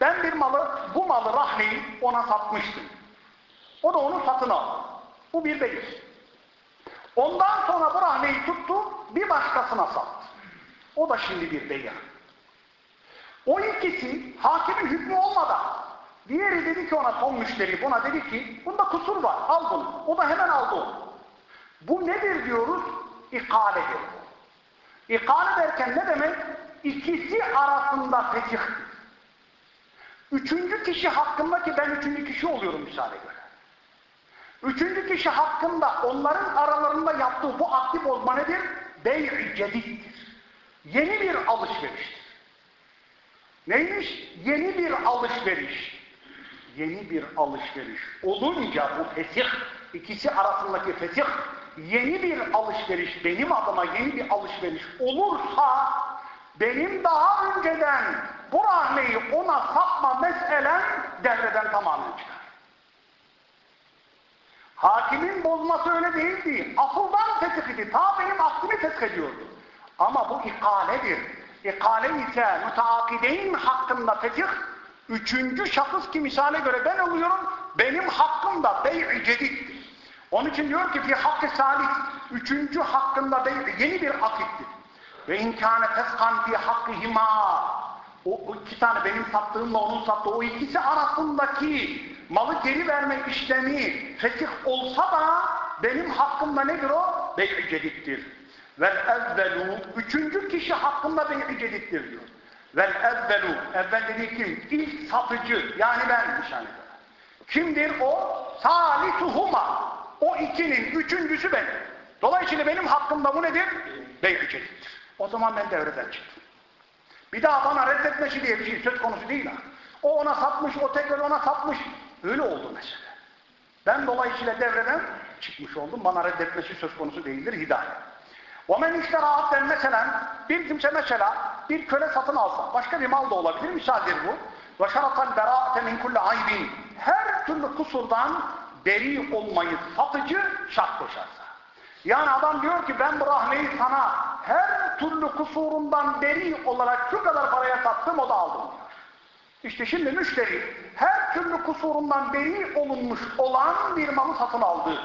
ben bir malı, bu malı rahleyi ona satmıştım. O da onu satın aldı. Bu bir bey. Ondan sonra bu rahleyi tuttu, bir başkasına sattı. O da şimdi bir bey. O ikisi hakimin hükmü olmadan diğeri dedi ki ona son müşteri buna dedi ki bunda kusur var al bunu. O da hemen aldı onu. Bu nedir diyoruz? İkaledir. İkale derken ne demek? İkisi arasında fetih. Üçüncü kişi hakkında ki ben üçüncü kişi oluyorum müsaade göre. Üçüncü kişi hakkında onların aralarında yaptığı bu aktif bozma nedir? Bey-i cediddir. Yeni bir alışveriştir. Neymiş? Yeni bir alışveriş. Yeni bir alışveriş. Olunca bu fesih, ikisi arasındaki fesih, yeni bir alışveriş, benim adıma yeni bir alışveriş olursa, benim daha önceden bu rahmeyi ona satma meselem devreden tamamen çıkar. Hakimin bozması öyle değildi. Asıldan fesih idi. Ta benim aklımı fesih ediyordu. Ama bu ikaledir. İkale ise müteakideyn hakkında fetih, üçüncü şahıs ki misale göre ben oluyorum, benim hakkım da bey-i cediddir. Onun için diyor ki fi hakkı salih, üçüncü hakkında bey yeni bir akittir. Ve inkâne feskan fi hakkihima, o, o iki tane benim sattığımla onun sattığı, o ikisi arasındaki malı geri verme işlemi fetih olsa da benim hakkımda nedir o? Bey-i cediddir. Vel evvelu, üçüncü kişi hakkında beni cedittir diyor. Vel evvelu, evvel dediği kim? İlk satıcı, yani ben nişanede. Kimdir o? Salisuhuma O ikinin üçüncüsü benim. Dolayısıyla benim hakkımda bu nedir? Bey cedittir. O zaman ben devreden çıktım. Bir daha bana reddetmesi diye bir şey söz konusu değil ha. O ona satmış, o tekrar ona satmış. Öyle oldu mesela. Ben dolayısıyla devreden çıkmış oldum. Bana reddetmesi söz konusu değildir hidayet. وَمَنْ اِشْتَرَى mesela bir kimse mesela bir köle satın alsa, başka bir mal da olabilir, misaldir bu. وَشَرَطَ الْبَرَاءَةَ مِنْ كُلَّ عَيْبٍ Her türlü kusurdan beri olmayı satıcı şart koşarsa. Yani adam diyor ki ben bu rahmeyi sana her türlü kusurundan beri olarak şu kadar paraya sattım o da aldım diyor. İşte şimdi müşteri her türlü kusurundan beri olunmuş olan bir malı satın aldı.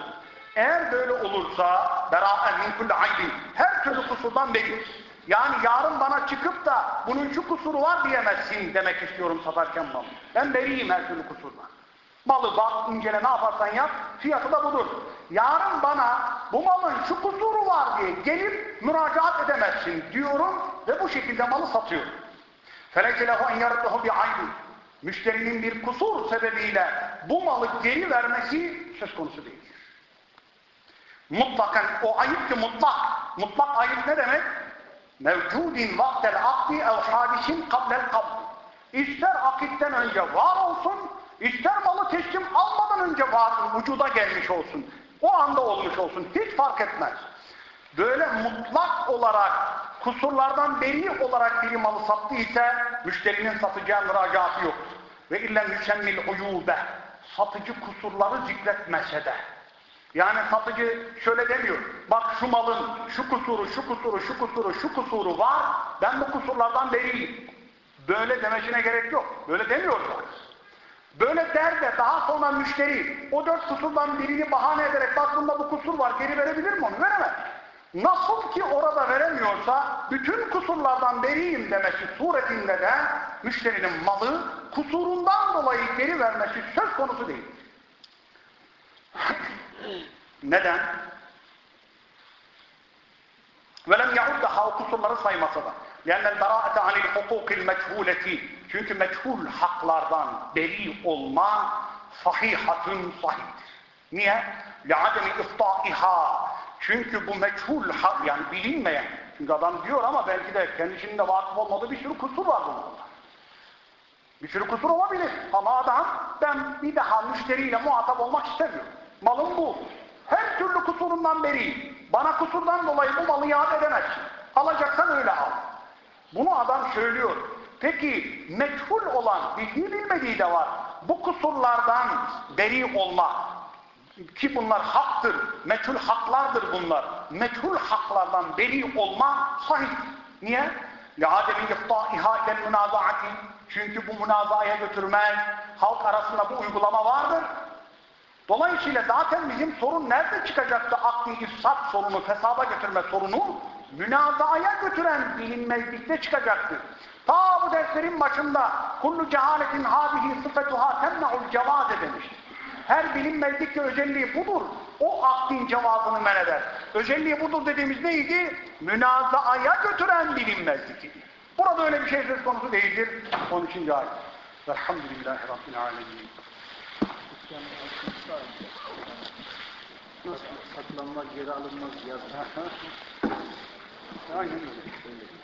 Eğer böyle olursa bera'en min her türlü kusurdan beri. Yani yarın bana çıkıp da bunun şu kusuru var diyemezsin demek istiyorum satarken malı. Ben beriyim her türlü kusurdan. Malı bak, incele ne yaparsan yap, fiyatı da budur. Yarın bana bu malın şu kusuru var diye gelip müracaat edemezsin diyorum ve bu şekilde malı satıyorum. فَلَكَ لَهُ اَنْ يَرَدَّهُ بِعَيْبٍ Müşterinin bir kusur sebebiyle bu malı geri vermesi söz konusu değil. Mutlakan o ayıp ki mutlak. Mutlak ayıp ne demek? Mevcudin vaktel akdi ev hadisin kablel kabdi. İster akitten önce var olsun, ister malı teslim almadan önce var, vücuda gelmiş olsun. O anda olmuş olsun. Hiç fark etmez. Böyle mutlak olarak kusurlardan beri olarak biri malı sattı ise müşterinin satacağı müracaatı yoktur. Ve illen yüsemmil uyube satıcı kusurları zikretmese de yani satıcı şöyle demiyor. Bak şu malın şu kusuru, şu kusuru, şu kusuru, şu kusuru var. Ben bu kusurlardan beriyim. Böyle demesine gerek yok. Böyle demiyorlar. Böyle der de daha sonra müşteri o dört kusurdan birini bahane ederek bak bunda bu kusur var geri verebilir mi onu? Veremez. Nasıl ki orada veremiyorsa bütün kusurlardan beriyim demesi suretinde de müşterinin malı kusurundan dolayı geri vermesi söz konusu değil. [laughs] Neden? Ve lem yahuddaha o kusurları saymasa da. Lennel beraate anil hukukil meçhuleti. Çünkü meçhul haklardan beri olma sahihatun sahihtir. Niye? لِعَدَمِ اِفْطَائِهَا Çünkü bu meçhul hak yani bilinmeyen. Çünkü adam diyor ama belki de kendisinde vakıf olmadığı bir sürü kusur var bunun. Bir sürü kusur olabilir. Ama adam ben bir daha müşteriyle muhatap olmak istemiyorum. Malım bu. Her türlü kusurundan beri. Bana kusurdan dolayı bu malı iade edemezsin. Alacaksan öyle al. Bunu adam söylüyor. Peki meçhul olan, bildiği bilmediği de var. Bu kusurlardan beri olma. Ki bunlar haktır. Meçhul haklardır bunlar. Meçhul haklardan beri olma sahih. Niye? لِعَدَمِ اِفْطَائِهَا اِلَى الْمُنَازَعَةِ Çünkü bu münazaya götürmez. Halk arasında bu uygulama vardır. Dolayısıyla zaten bizim sorun nerede çıkacaktı? Akli ifsat sorunu, fesada götürme sorunu münazaya götüren bilinmezlikte çıkacaktı. Ta bu derslerin başında kullu cehaletin hâbihi sıfetuhâ temna'ul cevâze demişti. Her bilinmezlik de özelliği budur. O aklin cevabını men eder. Özelliği budur dediğimiz neydi? Münazaaya götüren bilinmezlik idi. Burada öyle bir şey söz konusu değildir. 13. ayet. Velhamdülillahi Rabbil alemin. Nasıl saklanmaz, geri alınmaz yazı. Aynen öyle.